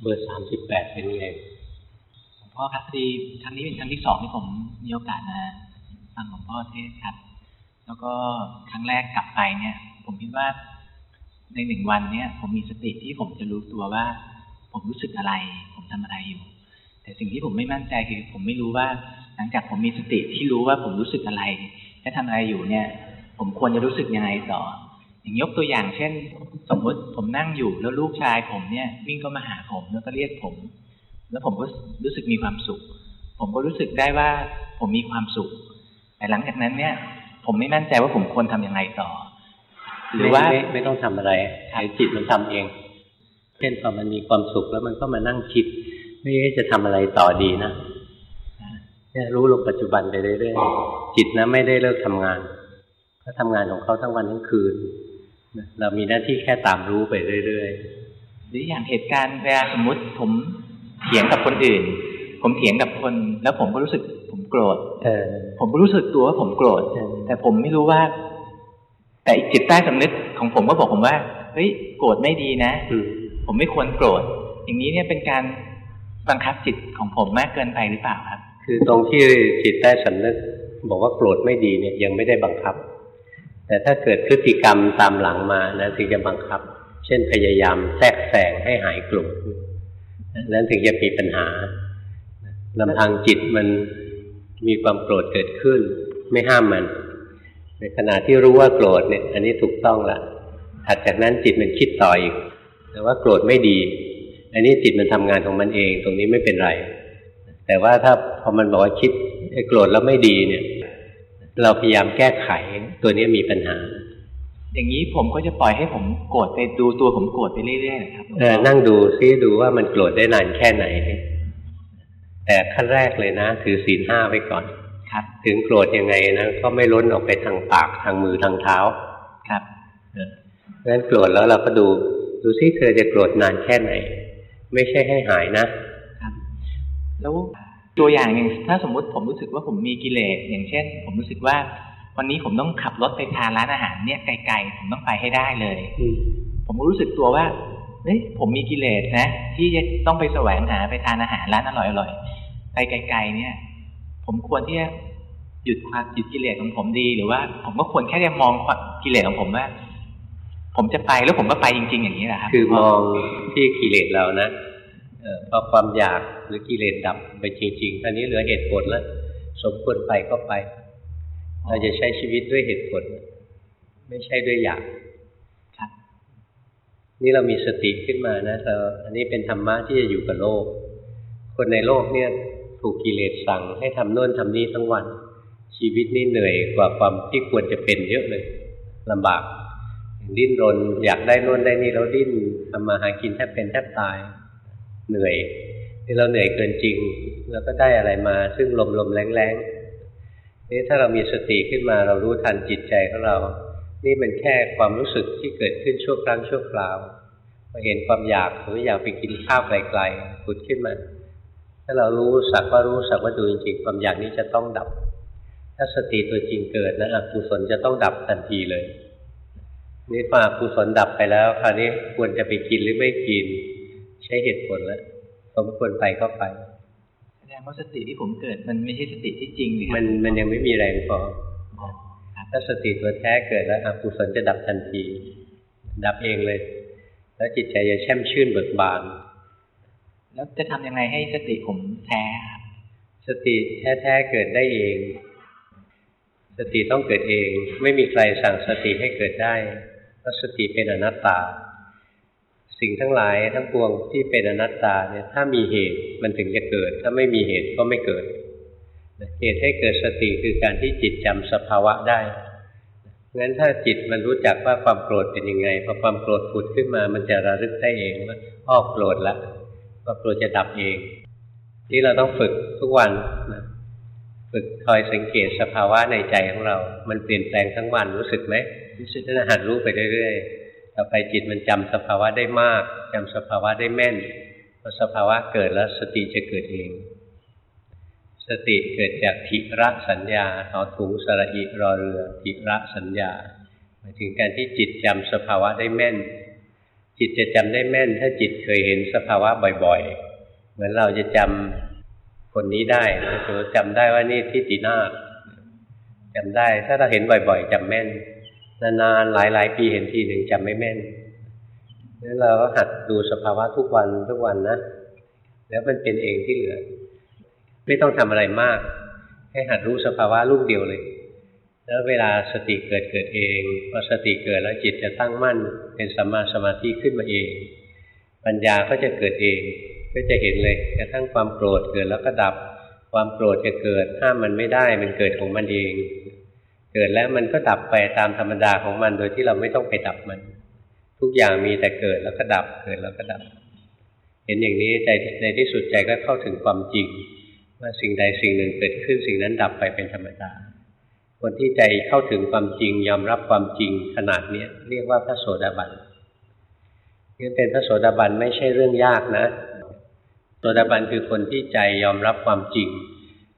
เบอร์สามสิบแปดเป็นไงหลวงพ่อครับพอดีครั้งนี้เป็นครั้งที่สองที่ผมมีโอกาสมาฟังหลวงพ่อเทศครับ แล้วก็ครั้งแรกกลับไปเนี่ย ผมคิดว่าในหนึ่งวันเนี่ย ผมมีสติที่ผมจะรู้ตัวว่า ผมรู้สึกอะไร ผมทำอะไรอยู่ แต่สิ่งที่ผมไม่มั่นใจคือผมไม่รู้ว่า หลังจากผมมีสติที่รู้ว่าผมรู้สึกอะไรและทำอะไรอยู่เนี่ย ผมควรจะรู้สึกยังไงต่อ อย่างยกตัวอย่างเช่น สมมติผมนั่งอยู่แล้วลูกชายผมเนี่ยวิ่งเข้ามาหาผมแล้วก็เรียกผม แล้วผมก็รู้สึกมีความสุข ผมก็รู้สึกได้ว่าผมมีความสุข แต่หลังจากนั้นเนี่ย ผมไม่มั่นใจว่าผมควรทํำยังไงต่อ หรือว่าไม่ไม่ต้องทำอะไรให้จิตมันทำเอง เช่นพอมันมีความสุขแล้วมันก็มานั่งคิดไม่จะทำอะไรต่อดีนะเนี่ยรู้ลงปัจจุบันไปเรื่อยๆจิตนะไม่ได้เลิกทำงานเขาทำงานของเขาทั้งวันทั้งคืน เรามีหน้าที่แค่ตามรู้ไปเรื่อยๆหรืออย่างเหตุการณ์เวลาสมมุติผมเถียงกับคนอื่น ผมเถียงกับคน แล้วผมก็รู้สึก ผมโกรธผมก็รู้สึกตัวว่าผมโกรธแต่ผมไม่รู้ว่า แต่จิตใต้สำนึกของผมก็บอกผมว่าเฮ้ยโกรธไม่ดีนะผมไม่ควรโกรธ อย่างนี้เนี่ยเป็นการบังคับจิตของผมมากเกินไปหรือเปล่าครับ คือตรงที่จิตใต้สำนึกบอกว่าโกรธไม่ดีเนี่ยยังไม่ได้บังคับ แต่ถ้าเกิดพฤติกรรมตามหลังมานะถึงจะบังคับ เช่นพยายามแทรกแซงให้หายโกรธนั้นถึงจะมีปัญหาลำพังจิตมันมีความโกรธเกิดขึ้น ไม่ห้ามมัน ในขณะที่รู้ว่าโกรธเนี่ย อันนี้ถูกต้องละถัดจากนั้นจิตมันคิดต่ออีกแต่ว่าโกรธไม่ดี อันนี้จิตมันทำงานของมันเอง ตรงนี้ไม่เป็นไร แต่ว่าถ้าพอมันบอกว่าคิดโกรธแล้วไม่ดีเนี่ย เราพยายามแก้ไขตัวนี้มีปัญหา อย่างนี้ผมก็จะปล่อยให้ผมโกรธไปดูตัวผมโกรธไปเรื่อยๆครับเออนั่งดูซิดูว่ามันโกรธได้นานแค่ไหน แต่ขั้นแรกเลยนะ ถือศีลห้าไว้ก่อนครับ ถึงโกรธยังไงนะก็ไม่ล้นออกไปทางปากทางมือทางเท้าครับเพราะฉะนั้นโกรธแล้วเราก็ดู ดูซิเธอจะโกรธนานแค่ไหน ไม่ใช่ให้หายนะครับ แล้ว ตัวอย่างอย่างถ้าสมมุติผมรู้สึกว่าผมมีกิเลสอย่างเช่น ผมรู้สึกว่า วันนี้ผมต้องขับรถไปทานร้านอาหารเนี่ยไกลๆผมต้องไปให้ได้เลยผมรู้สึกตัวว่าเฮ้ยผมมีกิเลสนะ ที่จะต้องไปแสวงหาไปทานอาหารร้านอร่อยๆไปไกล ๆ เนี่ย ผมควรที่จะหยุดความหยุดกิเลสของผมดี หรือว่าผมก็ควรแค่จะมองความกิเลสของผมว่า ผมจะไปแล้วผมก็ไปจริง ๆ อย่างนี้แหละครับคือมองที่กิเลสเรานะเออ พอความอยากหรือกิเลสดับไปจริงๆตอนนี้เหลือเหตุผลแล้วสมควรไปก็ไป เราจะใช้ชีวิตด้วยเหตุผล ไม่ใช่ด้วยอยากครับนี่เรามีสติขึ้นมานะเราอันนี้เป็นธรรมะที่จะอยู่กับโลก คนในโลกเนี่ยถูกกิเลสสั่งให้ทำโน่นทำนี่ทั้งวัน ชีวิตนี่เหนื่อยกว่าความที่ควรจะเป็นเยอะเลยลำบาก ดิ้นรนอยากได้โน่นได้นี่เราดิ้นทำมาหากินแทบเป็นแทบตาย เหนื่อยที่เราเหนื่อยเกินจริงเราก็ได้อะไรมา ซึ่งลมลมแรงแรงนี่ถ้าเรามีสติขึ้นมาเรารู้ทันจิตใจของเรา นี่มันแค่ความรู้สึกที่เกิดขึ้นชั่วครั้งชั่วคราวพอเห็นความอยากหรืออยากไปกินข้าวไกลๆผุดขึ้นมา ถ้าเรารู้สักว่ารู้สักว่าดูจริงๆความอยากนี้จะต้องดับ ถ้าสติตัวจริงเกิดนะอกุศลจะต้องดับทันทีเลยนี่พออกุศลดับไปแล้ว คราวนี้ควรจะไปกินหรือไม่กิน ใช้เหตุผลแล้วสมควรไปก็ไปแสดงว่าสติที่ผมเกิด มันไม่ใช่สติที่จริงมันมันยังไม่มีแรงพอถ้าสติตัวแท้เกิดแล้วอกุศลจะดับทันที ดับเองเลย แล้วจิตใจจะแช่มชื่นเบิกบาน แล้วจะทำยังไงให้สติผมแท้ครับสติแท้ๆเกิดได้เอง สติต้องเกิดเอง ไม่มีใครสั่งสติให้เกิดได้ เพราะสติเป็นอนัตตา สิ่งทั้งหลายทั้งปวงที่เป็นอนัตตาเนี่ยถ้ามีเหตุมันถึงจะเกิด ถ้าไม่มีเหตุก็ไม่เกิดเหตุให้เกิดสติคือการที่จิตจำสภาวะได้งั้นถ้าจิตมันรู้จักว่าความโกรธเป็นยังไงพอความโกรธผุดขึ้นมา มันจะระลึกได้เองว่าอ้อโกรธละความโกรธจะดับเอง นี่เราต้องฝึกทุกวันนะฝึกคอยสังเกตสภาวะในใจของเรา มันเปลี่ยนแปลงทั้งวันรู้สึกไหมรู้สึกถ้าหัดรู้ไปเรื่อยๆ ต่อไปจิตมันจำสภาวะได้มากจำสภาวะได้แม่นพอสภาวะเกิดแล้วสติจะเกิดเอง สติเกิดจากทิระสัญญาหอถุงสระอิรอเรือทิระสัญญาหมายถึงการที่จิตจำสภาวะได้แม่น จิตจะจำได้แม่น ถ้าจิตเคยเห็นสภาวะบ่อยๆ เหมือนเราจะจำคนนี้ได้นะสมมติจำได้ว่านี่ทิฏฐินาศจำได้ ถ้าเราเห็นบ่อย ๆจำแม่น นานๆหลาย ๆ ปีเห็นทีหนึ่งจำไม่แม่นนั้นเราก็หัดดูสภาวะทุกวันทุกวันนะแล้วมันเป็นเองที่เหลือ ไม่ต้องทำอะไรมาก ให้หัดรู้สภาวะลูกเดียวเลย แล้วเวลาสติเกิดเกิดเองพอสติเกิดแล้วจิตจะตั้งมั่น เป็นสัมมาสมาธิขึ้นมาเอง ปัญญาก็จะเกิดเอง ก็จะเห็นเลยกระทั่งความโกรธเกิดแล้วก็ดับ ความโกรธจะเกิดห้ามมันไม่ได้มันเกิดของมันเอง เกิดแล้วมันก็ดับไปตามธรรมดาของมันโดยที่เราไม่ต้องไปดับมัน ทุกอย่างมีแต่เกิดแล้วก็ดับเกิดแล้วก็ดับ เห็นอย่างนี้ใจในที่สุดใจก็เข้าถึงความจริง ว่าสิ่งใดสิ่งหนึ่งเกิดขึ้นสิ่งนั้นดับไปเป็นธรรมดา คนที่ใจเข้าถึงความจริงยอมรับความจริงขนาดเนี้ยเรียกว่าพระโสดาบันนี่เป็นพระโสดาบันไม่ใช่เรื่องยากนะโสดาบันคือคนที่ใจยอมรับความจริง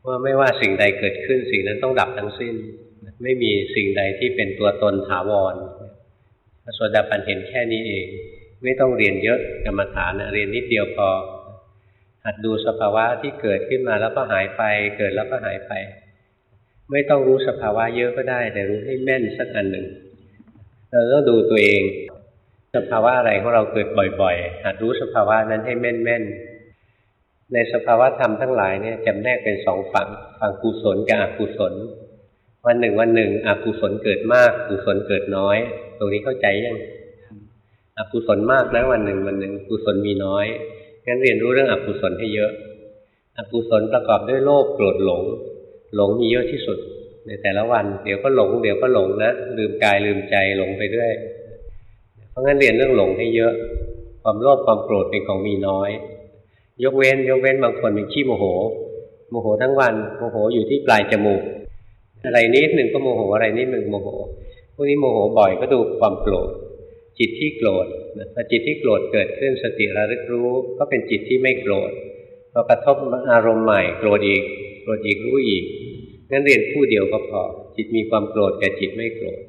ว่าไม่ว่าสิ่งใดเกิดขึ้นสิ่งนั้นต้องดับทั้งสิ้น ไม่มีสิ่งใดที่เป็นตัวตนถาวรพระโสดาบันเห็นแค่นี้เอง ไม่ต้องเรียนเยอะกรรมฐานนะเรียนนิดเดียวพอ หัดดูสภาวะที่เกิดขึ้นมาแล้วก็หายไป เกิดแล้วก็หายไป ไม่ต้องรู้สภาวะเยอะก็ได้ แต่รู้ให้แม่นสักอันหนึ่งเราต้องดูตัวเอง สภาวะอะไรของเราเกิดบ่อย ๆ หัดรู้สภาวะนั้นให้แม่นๆในสภาวะธรรมทั้งหลายเนี่ยจำแนกเป็นสองฝั่ง ฝั่งกุศลกับอกุศล วันหนึ่งวันหนึ่งอกุศลเกิดมากกุศลเกิดน้อย ตรงนี้เข้าใจยังอกุศลมากนะวันหนึ่งวันหนึ่งกุศลมีน้อยงั้นเรียนรู้เรื่องอกุศลให้เยอะ อกุศลประกอบด้วยโลภโกรธหลง หลงมีเยอะที่สุด ในแต่ละวัน เดี๋ยวก็หลง เดี๋ยวก็หลงนะลืมกายลืมใจหลงไปเรื่อยเพราะงั้นเรียนเรื่องหลงให้เยอะ ความโลภความโกรธเป็นของมีน้อย ยกเว้น ยกเว้นบางคนเป็นขี้โมโห โมโหทั้งวันโมโหอยู่ที่ปลายจมูก อะไรนิดหนึ่งก็โมโหอะไรนิดหนึ่งโมโหพวกนี้โมโหบ่อยก็ดูความโกรธจิตที่โกรธพอจิตที่โกรธเกิดขึ้นสติระลึกรู้ ก็เป็นจิตที่ไม่โกรธพอกระทบอารมณ์ใหม่โกรธอีกโกรธอีกรู้อีกงั้นเรียนคู่เดียวก็พอ จิตมีความโกรธกับจิตไม่โกรธ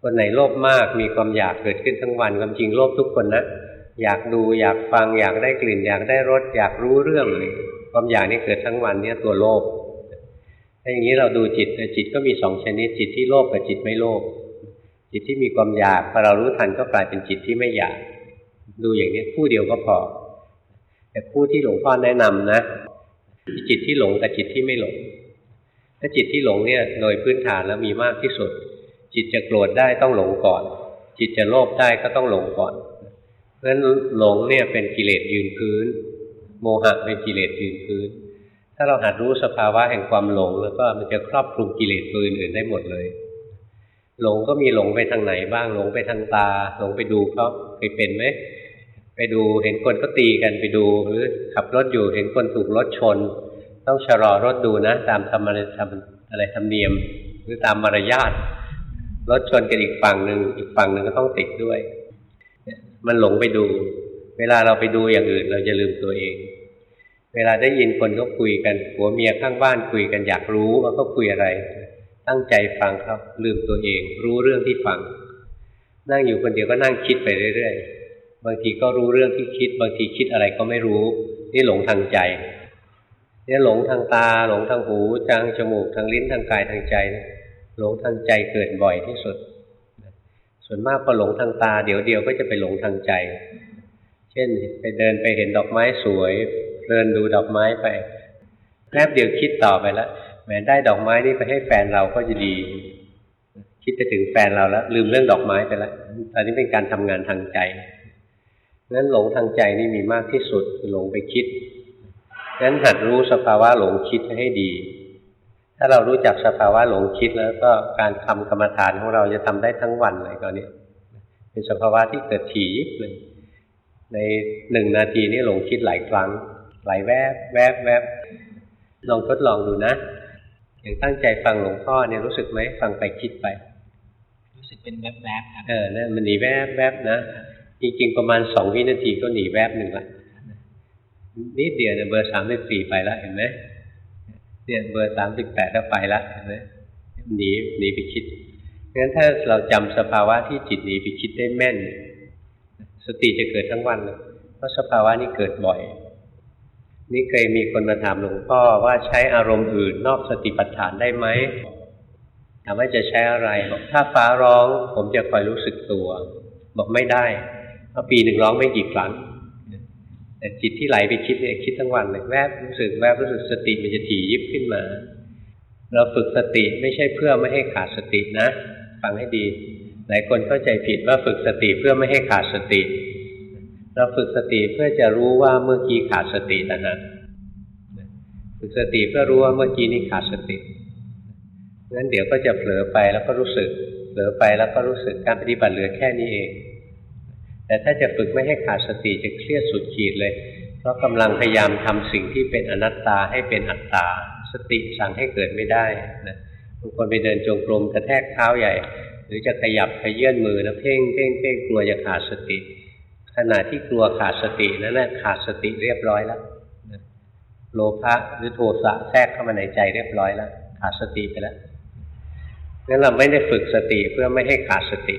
คนไหนโลภมากมีความอยากเกิดขึ้นทั้งวันความจริงโลภทุกคนนะอยากดูอยากฟังอยากได้กลิ่น อยากได้รสอยากรู้เรื่องเลยความอยากนี่เกิดทั้งวันเนี่ยตัวโลภ ถ้าอย่างนี้เราดูจิตจิตก็มีสองชนิด จิตที่โลภกับจิตไม่โลภจิตที่มีความอยากพอเรารู้ทันก็กลายเป็นจิตที่ไม่อยาก ดูอย่างนี้ผู้เดียวก็พอ แต่ผู้ที่หลวงพ่อแนะนำนะจิตที่หลงกับจิตที่ไม่หลง ถ้าจิตที่หลงเนี่ยโดยพื้นฐานแล้วมีมากที่สุด จิตจะโกรธได้ต้องหลงก่อน จิตจะโลภได้ก็ต้องหลงก่อน เพราะฉะนั้นหลงเนี่ยเป็นกิเลสยืนพื้น โมหะเป็นกิเลสยืนพื้น ถ้าเราหัดรู้สภาวะแห่งความหลง แล้วก็มันจะครอบคลุมกิเลสตัวอื่นๆได้หมดเลย หลงก็มีหลงไปทางไหนบ้างหลงไปทางตา หลงไปดูเขาเคยเป็นไหมไปดูเห็นคนก็ตีกันไปดูหรือขับรถอยู่เห็นคนถูกรถชน ต้องชะลอรถดูนะ ตามธรรมอะไรอะไรธรรมเนียม หรือตามมารยาทรถชนกันอีกฝั่งหนึ่งอีกฝั่งหนึ่งก็ต้องติดด้วย มันหลงไปดู เวลาเราไปดูอย่างอื่น เราจะลืมตัวเอง เวลาได้ยินคนเขาคุยกันผัวเมียข้างบ้านคุยกันอยากรู้ว่าเขาคุยอะไร ตั้งใจฟังครับ ลืมตัวเอง รู้เรื่องที่ฟัง นั่งอยู่คนเดียวก็นั่งคิดไปเรื่อยๆ บางทีก็รู้เรื่องที่คิด บางทีคิดอะไรก็ไม่รู้ นี่หลงทางใจเนี่ยหลงทางตา หลงทางหูทางจมูกทางลิ้นทางกายทางใจ หลงทางใจเกิดบ่อยที่สุด ส่วนมากพอหลงทางตา เดี๋ยวเดียวก็จะไปหลงทางใจ เช่นไปเดินไปเห็นดอกไม้สวย เดินดูดอกไม้ไปแป๊บเดียวคิดต่อไปแล้วแม้ได้ดอกไม้นี่ไปให้แฟนเราก็จะดี คิดไปถึงแฟนเราแล้ว ลืมเรื่องดอกไม้ไปแล้วตอนนี้เป็นการทำงานทางใจนั้นหลงทางใจนี่มีมากที่สุดคือหลงไปคิดนั้นหัดรู้สภาวะหลงคิดให้ดี ถ้าเรารู้จักสภาวะหลงคิดแล้วก็การทำกรรมฐานของเราจะทำได้ทั้งวันเลยตอนนี้เป็นสภาวะที่เกิดถี่เลยในหนึ่งนาทีนี้หลงคิดหลายครั้ง หลายแวบแวบแวบลองทดลองดูนะอย่างตั้งใจฟังหลวงพ่อเนี่ยรู้สึกไหมฟังไปคิดไป รู้สึกเป็นแวบๆครับเออนั่นมันหนีแวบแวบนะจริงๆประมาณสองวินาทีก็หนีแวบหนึ่งละนิดเดียวเนี่ยเบอร์สามสิบสี่ไปแล้วเห็นไหมเนี่ยเบอร์สามสิบแปดก็ไปละเห็นไหมหนีหนีไปคิดงั้นถ้าเราจำสภาวะที่จิตหนีไปคิดได้แม่น สติจะเกิดทั้งวันเลยเพราะสภาวะนี้เกิดบ่อย นี่เคยมีคนมาถามหลวงพ่อว่าใช้อารมณ์อื่นนอกสติปัฏฐานได้ไหมถามว่าจะใช้อะไรบอกถ้าฟ้าร้อง ผมจะคอยรู้สึกตัว บอกไม่ได้เพราะปีหนึ่งร้องไม่กี่ครั้งแต่จิตที่ไหลไปคิดเนี่ยคิดทั้งวันเลยแวบรู้สึกแวบรู้สึกสติมันจะถี่ยิบขึ้นมา เราฝึกสติไม่ใช่เพื่อไม่ให้ขาดสตินะ ฟังให้ดี หลายคนเข้าใจผิดว่าฝึกสติเพื่อไม่ให้ขาดสติ เราฝึกสติเพื่อจะรู้ว่าเมื่อกี้ขาดสตินะฮะฝึกสติเพื่อรู้ว่าเมื่อกี้นี้ขาดสติงั้นเดี๋ยวก็จะเผลอไปแล้วก็รู้สึก เผลอไปแล้วก็รู้สึกการปฏิบัติเหลือแค่นี้เอง แต่ถ้าจะฝึกไม่ให้ขาดสติจะเครียดสุดขีดเลย เพราะกำลังพยายามทำสิ่งที่เป็นอนัตตาให้เป็นอัตตา สติสั่งให้เกิดไม่ได้นะบางคนไปเดินจงกรมกระแทกเท้าใหญ่ หรือจะขยับขยื่นมือนะเพ่งเพ่งเพ่งกลัวจะขาดสติ ขณะที่กลัวขาดสตินั่นแหละขาดสติเรียบร้อยแล้วโลภะหรือโทสะแทรกเข้ามาในใจเรียบร้อยแล้วขาดสติไปแล้วงั้นเราไม่ได้ฝึกสติเพื่อไม่ให้ขาดสติ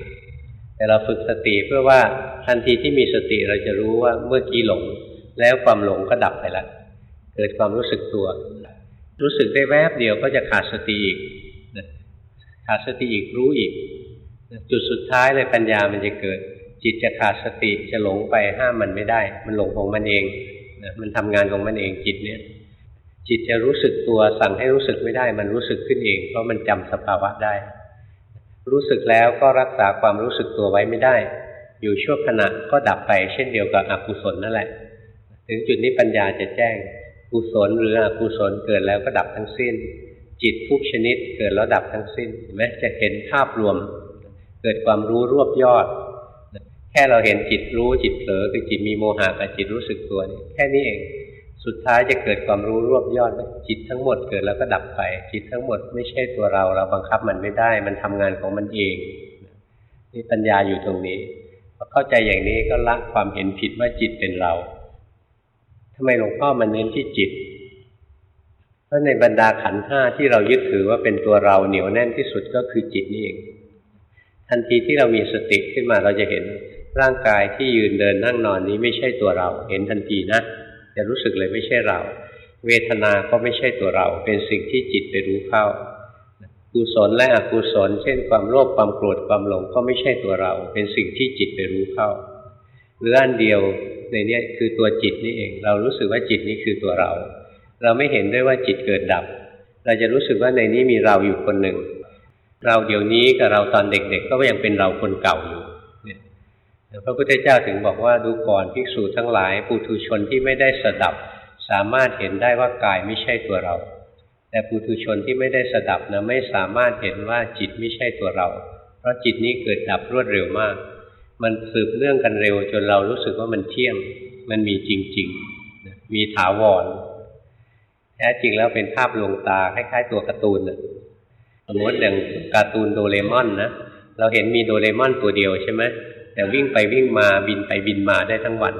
แต่เราฝึกสติเพื่อว่าทันทีที่มีสติเราจะรู้ว่าเมื่อกี้หลง แล้วความหลงก็ดับไปแล้วเกิดความรู้สึกตัว รู้สึกได้แวบเดียวก็จะขาดสติอีกขาดสติอีกรู้อีก จุดสุดท้ายเลยปัญญามันจะเกิด จิตจะขาดสติจะหลงไปห้ามมันไม่ได้ มันหลงของมันเองนะมันทำงานของมันเองจิตเนี้ยจิตจะรู้สึกตัวสั่งให้รู้สึกไม่ได้ มันรู้สึกขึ้นเอง เพราะมันจำสภาวะได้ รู้สึกแล้วก็รักษาความรู้สึกตัวไว้ไม่ได้ อยู่ชั่วขณะก็ดับไปเช่นเดียวกับอกุศลนั่นแหละ ถึงจุดนี้ปัญญาจะแจ้งกุศลหรืออกุศลเกิดแล้วก็ดับทั้งสิ้น จิตทุกชนิดเกิดแล้วดับทั้งสิ้นเห็นไหมจะเห็นภาพรวม เกิดความรู้รวบยอด ค่เราเห็นจิตรู้จิตเผลอคือจิตมีโมหะกับจิตรู้สึกตัวนี่แค่นี้เอง สุดท้ายจะเกิดความรู้รวบยอดจิตทั้งหมดเกิดแล้วก็ดับไป จิตทั้งหมดไม่ใช่ตัวเรา เราบังคับมันไม่ได้ มันทำงานของมันเองนี่ปัญญาอยู่ตรงนี้พอเข้าใจอย่างนี้ก็ละความเห็นผิดว่าจิตเป็นเราทำไมหลวงพ่อมันเน้นที่จิตเพราะในบรรดาขันห้าที่เรายึดถือว่าเป็นตัวเราเหนียวแน่นที่สุดก็คือจิตนี่เองทันทีที่เรามีสติขึ้นมาเราจะเห็น ร่างกายที่ยืนเดินนั่งนอนนี้ไม่ใช่ตัวเรา เห็นทันทีนะจะรู้สึกเลยไม่ใช่เรา เวทนาก็ไม่ใช่ตัวเรา เป็นสิ่งที่จิตไปรู้เข้ากุศลและอกุศล เช่นความโลภความโกรธความหลงก็ไม่ใช่ตัวเรา เป็นสิ่งที่จิตไปรู้เข้า หรืออันเดียวในนี้คือตัวจิตนี่เอง เรารู้สึกว่าจิตนี้คือตัวเรา เราไม่เห็นด้วยว่าจิตเกิดดับ เราจะรู้สึกว่าในนี้มีเราอยู่คนหนึ่งเราเดี๋ยวนี้กับเราตอนเด็กๆ ก็ยังเป็นเราคนเก่าอยู่ พระพุทธเจ้าถึงบอกว่าดูก่อนภิกษุทั้งหลายปุถุชนที่ไม่ได้สดับ สามารถเห็นได้ว่ากายไม่ใช่ตัวเรา แต่ปุถุชนที่ไม่ได้สดับนะไม่สามารถเห็นว่าจิตไม่ใช่ตัวเรา เพราะจิตนี้เกิดดับรวดเร็วมาก มันสืบเนื่องกันเร็วจนเรารู้สึกว่ามันเที่ยงมันมีจริงๆ มีถาวรแท้จริงแล้วเป็นภาพลวงตาคล้ายๆ ตัวการ์ตูนสมมติอย่างการ์ตูนโดเรมอนนะเราเห็นมีโดเรมอนตัวเดียวใช่ไหม แต่วิ่งไปวิ่งมาบินไปบินมาได้ทั้งวัน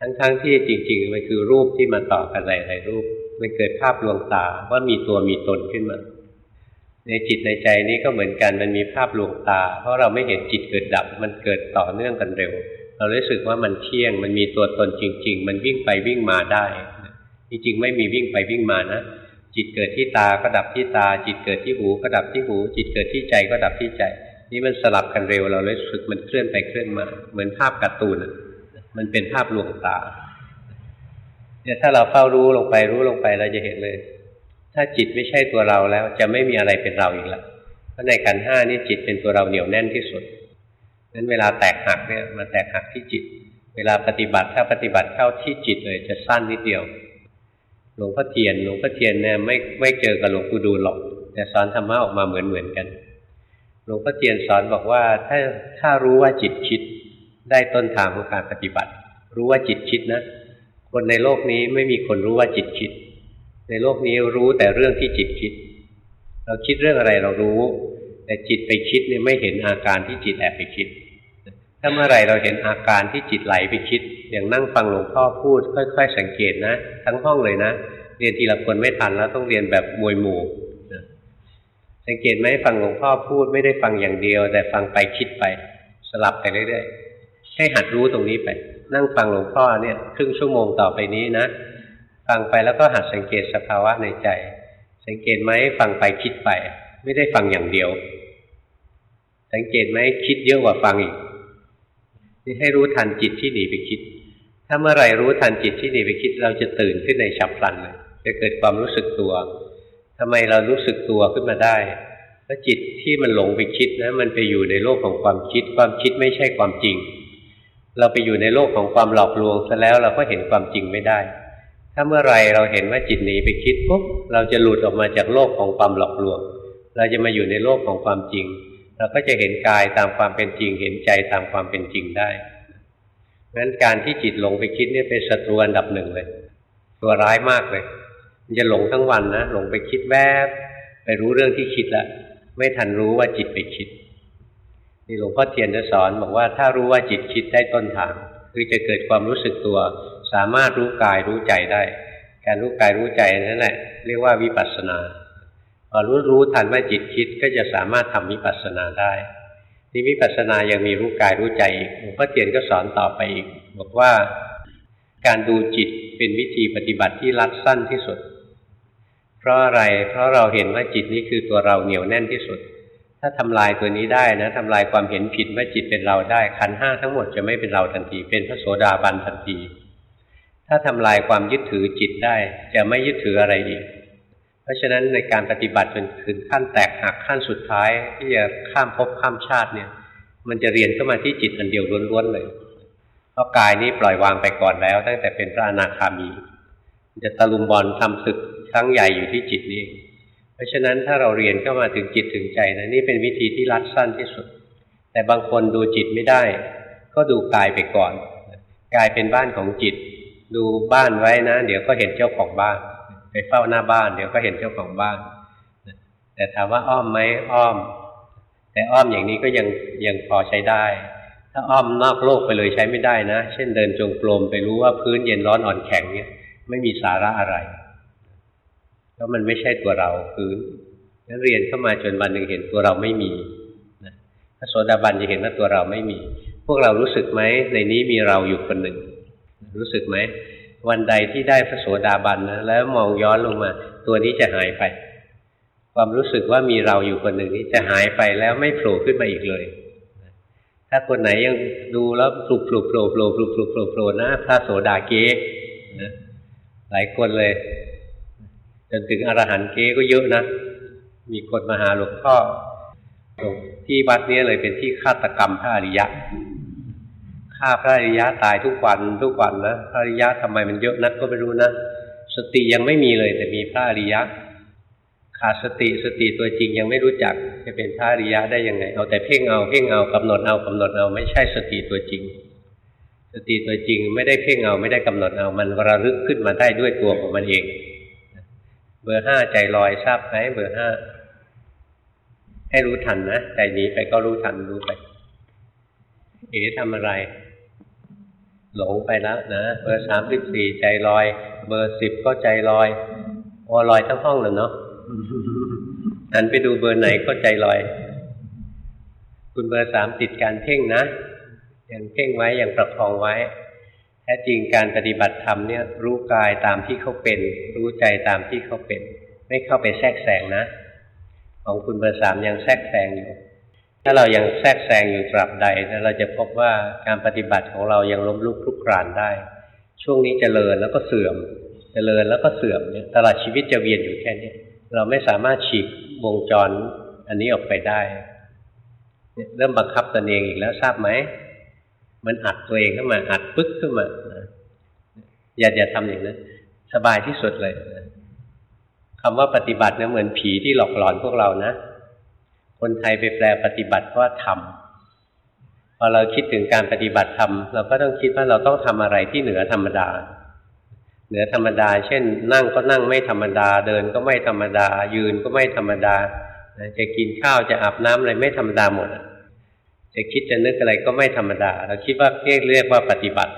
ทั้งๆทที่จริง ๆ มันคือรูปที่มาต่อกันหลายๆรูป มันเกิดภาพลวงตาว่ามีตัวมีตนขึ้นมา ในจิตในใจนี้ก็เหมือนกันมันมีภาพลวงตา เพราะเราไม่เห็นจิตเกิดดับ มันเกิดต่อเนื่องกันเร็ว เรารู้สึกว่ามันเที่ยง มันมีตัวตนจริง ๆ มันวิ่งไปวิ่งมาได้จริงๆไม่มีวิ่งไปวิ่งมานะจิตเกิดที่ตาก็ดับที่ตา จิตเกิดที่หูก็ดับที่หู จิตเกิดที่ใจก็ดับที่ใจ นี่มันสลับกันเร็วเราเลยรู้สึกมันเคลื่อนไปเคลื่อนมา เหมือนภาพการ์ตูนมันเป็นภาพลวงตาเนี่ยถ้าเราเฝ้ารู้ลงไปรู้ลงไปเราจะเห็นเลย ถ้าจิตไม่ใช่ตัวเราแล้ว จะไม่มีอะไรเป็นเราอีกแล้วเพราะในขันห้านี่จิตเป็นตัวเราเหนียวแน่นที่สุดนั้นเวลาแตกหักเนี่ยมาแตกหักที่จิต เวลาปฏิบัติถ้าปฏิบัติเข้าที่จิตเลย จะสั้นนิดเดียวหลวงพ่อเทียนหลวงพ่อเทียนเนี่ยไม่ไม่เจอกับหลวงปู่ดูลหรอก แต่สอนธรรมะออกมาเหมือนเหมือนกัน หลวงพ่อเทียนสอนบอกว่า ถ้าถ้ารู้ว่าจิตคิด ได้ต้นทางของการปฏิบัติ รู้ว่าจิตคิดนะคนในโลกนี้ไม่มีคนรู้ว่าจิตคิด ในโลกนี้รู้แต่เรื่องที่จิตคิด เราคิดเรื่องอะไรเรารู้ แต่จิตไปคิดเนี่ยไม่เห็นอาการที่จิตแอบไปคิด ถ้าเมื่อไรเราเห็นอาการที่จิตไหลไปคิด อย่างนั่งฟังหลวงพ่อพูด ค่อย ๆ สังเกตนะ ทั้งห้องเลยนะ เรียนทีละคนไม่ทันแล้วต้องเรียนแบบมวยหมู่ สังเกตไหมฟังหลวงพ่อพูดไม่ได้ฟังอย่างเดียว แต่ฟังไปคิดไป สลับไปเรื่อยๆให้หัดรู้ตรงนี้ไป นั่งฟังหลวงพ่อเนี่ยครึ่งชั่วโมงต่อไปนี้นะฟังไปแล้วก็หัดสังเกตสภาวะในใจ สังเกตไหมฟังไปคิดไป ไม่ได้ฟังอย่างเดียว สังเกตไหมคิดเยอะกว่าฟังอีกนี่ให้รู้ทันจิตที่หนีไปคิด ถ้าเมื่อไรรู้ทันจิตที่หนีไปคิด เราจะตื่นขึ้นในฉับพลันเลยจะเกิดความรู้สึกตัว ทำไมเรารู้สึกตัวขึ้นมาได้เพราะจิตที่มันหลงไปคิดนะมันไปอยู่ในโลกของความคิด ความคิดไม่ใช่ความจริง เราไปอยู่ในโลกของความหลอกลวงซะแล้วเราก็เห็นความจริงไม่ได้ ถ้าเมื่อไรเราเห็นว่าจิตหนีไปคิดปุ๊บเราจะหลุดออกมาจากโลกของความหลอกลวง เราจะมาอยู่ในโลกของความจริง เราก็จะเห็นกายตามความเป็นจริง เห็นใจตามความเป็นจริงได้งั้นการที่จิตหลงไปคิดนี่เป็นศัตรูอันดับหนึ่งเลย ตัวร้ายมากเลย มันจะหลงทั้งวันนะหลงไปคิดแวบ ไปรู้เรื่องที่คิดล้วไม่ทันรู้ว่าจิตไปคิดนี่หลวงพ่อเทียนจะสอนบอกว่าถ้ารู้ว่าจิตคิดได้ต้นทาง คือจะเกิดความรู้สึกตัว สามารถรู้กายรู้ใจได้ การรู้กายรู้ใจนั่นแหละเรียกว่าวิปัสสนาพอรู้รู้ทันว่าจิตคิดก็จะสามารถทำวิปัสสนาได้ที่วิปัสสนายังมีรู้กายรู้ใจอีกหลวงพ่อเทียนก็สอนต่อไปอีก บอกว่า การดูจิตเป็นวิธีปฏิบัติที่รัดสั้นที่สุด ราะอะไร เพราะเราเห็นว่าจิตนี้คือตัวเราเหนียวแน่นที่สุด ถ้าทำลายตัวนี้ได้นะทำลายความเห็นผิดว่าจิตเป็นเราได้ ขันห้าทั้งหมดจะไม่เป็นเราทันที เป็นพระโสดาบันทันที ถ้าทำลายความยึดถือจิตได้ จะไม่ยึดถืออะไรอีก เพราะฉะนั้นในการปฏิบัติจนถึงขั้นแตกหักขั้นสุดท้าย ที่จะข้ามภพข้ามชาติเนี่ย มันจะเรียนเข้ามาที่จิตอันเดียวล้วนๆเลยเพราะกายนี้ปล่อยวางไปก่อนแล้ว ตั้งแต่เป็นพระอนาคามี จะตะลุมบอลทำศึก ครั้งใหญ่อยู่ที่จิตนี้เพราะฉะนั้นถ้าเราเรียนเข้ามาถึงจิตถึงใจนะนี่เป็นวิธีที่รัดสั้นที่สุด แต่บางคนดูจิตไม่ได้ ก็ดูกายไปก่อนกายเป็นบ้านของจิต ดูบ้านไว้นะ เดี๋ยวก็เห็นเจ้าของบ้าน ไปเฝ้าหน้าบ้าน เดี๋ยวก็เห็นเจ้าของบ้านแต่ถามว่าอ้อมไหมอ้อม แต่อ้อมอย่างนี้ก็ยังยังพอใช้ได้ ถ้าอ้อมนอกโลกไปเลยใช้ไม่ได้นะ เช่นเดินจงกรมไปรู้ว่าพื้นเย็นร้อนอ่อนแข็งเนี่ยไม่มีสาระอะไร เพราะมันไม่ใช่ตัวเราพื้นนั้นเรียนเข้ามาจนวันหนึ่งเห็นตัวเราไม่มีนะโสดาบันจะเห็นว่าตัวเราไม่มี พวกเรารู้สึกไหมในนี้มีเราอยู่คนหนึ่ง รู้สึกไหมวันใดที่ได้พระโสดาบันนะแล้วมองย้อนลงมา ตัวนี้จะหายไป ความรู้สึกว่ามีเราอยู่คนหนึ่งนี้จะหายไปแล้วไม่โผล่ขึ้นมาอีกเลยถ้าคนไหนยังดูแล้วปลุกปลุกโผล่โผล่ปลุกปลุกโผล่โผล่นะพระโสดาเก๊นะหลายคนเลย จนถึงอรหันต์เก๊ก็เยอะนะ มีคนมาหาหลวงพ่อที่วัดนี้เลยเป็นที่ฆาตกรรมพระอริยะฆ่าพระอริยะตายทุกวันทุกวันนะพระอริยะทำไมมันเยอะนักก็ไม่รู้นะสติยังไม่มีเลย แต่มีพระอริยะขาดสติสติตัวจริงยังไม่รู้จักจะเป็นพระอริยะได้ยังไง เอาแต่เพ่งเอาเพ่งเอากำหนดเอากำหนดเอาไม่ใช่สติตัวจริง สติตัวจริงไม่ได้เพ่งเอาไม่ได้กำหนดเอามันระลึกขึ้นมาได้ด้วยตัวของมันเอง เบอร์ห้าใจลอยทราบไหมเบอร์ห้าให้รู้ทันนะใจหนีไปก็รู้ทันรู้ไป เอ๋ทำอะไร หลงไปแล้วนะเบอร์สามสิบสี่ใจลอย เบอร์สิบก็ใจลอยโอลอยทั้งห้องเลยเนาะหันไปดูเบอร์ไหนก็ใจลอย คุณเบอร์สามติดการเพ่งนะยังเพ่งไว้ยังประคองไว้ แท้จริงการปฏิบัติธรรมเนี่ยรู้กายตามที่เขาเป็น รู้ใจตามที่เขาเป็น ไม่เข้าไปแทรกแซงนะ ของคุณเบอร์สามยังแทรกแซงอยู่ ถ้าเรายังแทรกแซงอยู่ตราบใดเราจะพบว่าการปฏิบัติของเรายังล้มลุกคลุกคลานได้ ช่วงนี้จเจริญแล้วก็เสื่อมเจริญแล้วก็เสื่อมเนี่ยตลอดชีวิตจะเวียนอยู่แค่นี้เราไม่สามารถฉีกวงจรอันนี้ออกไปได้เริ่มบังคับตนเองอีกแล้วทราบไหม มันอัดตัวเองขึ้นมาอัดปึ๊กขึ้นมาอย่าอย่าทำอย่างนั้นสบายที่สุดเลยคำว่าปฏิบัติเนี่ยเหมือนผีที่หลอกหลอนพวกเรานะ คนไทยไปแปลปฏิบัติว่าทำพอเราคิดถึงการปฏิบัติธรรมเราก็ต้องคิดว่าเราต้องทำอะไรที่เหนือธรรมดา เหนือธรรมดา เช่น นั่งก็นั่งไม่ธรรมดา เดินก็ไม่ธรรมดา ยืนก็ไม่ธรรมดาจะกินข้าวจะอาบน้ำอะไรไม่ธรรมดาหมด จะคิดจะนึกอะไรก็ไม่ธรรมดา เราคิดว่าเรียกเรียกว่าปฏิบัติ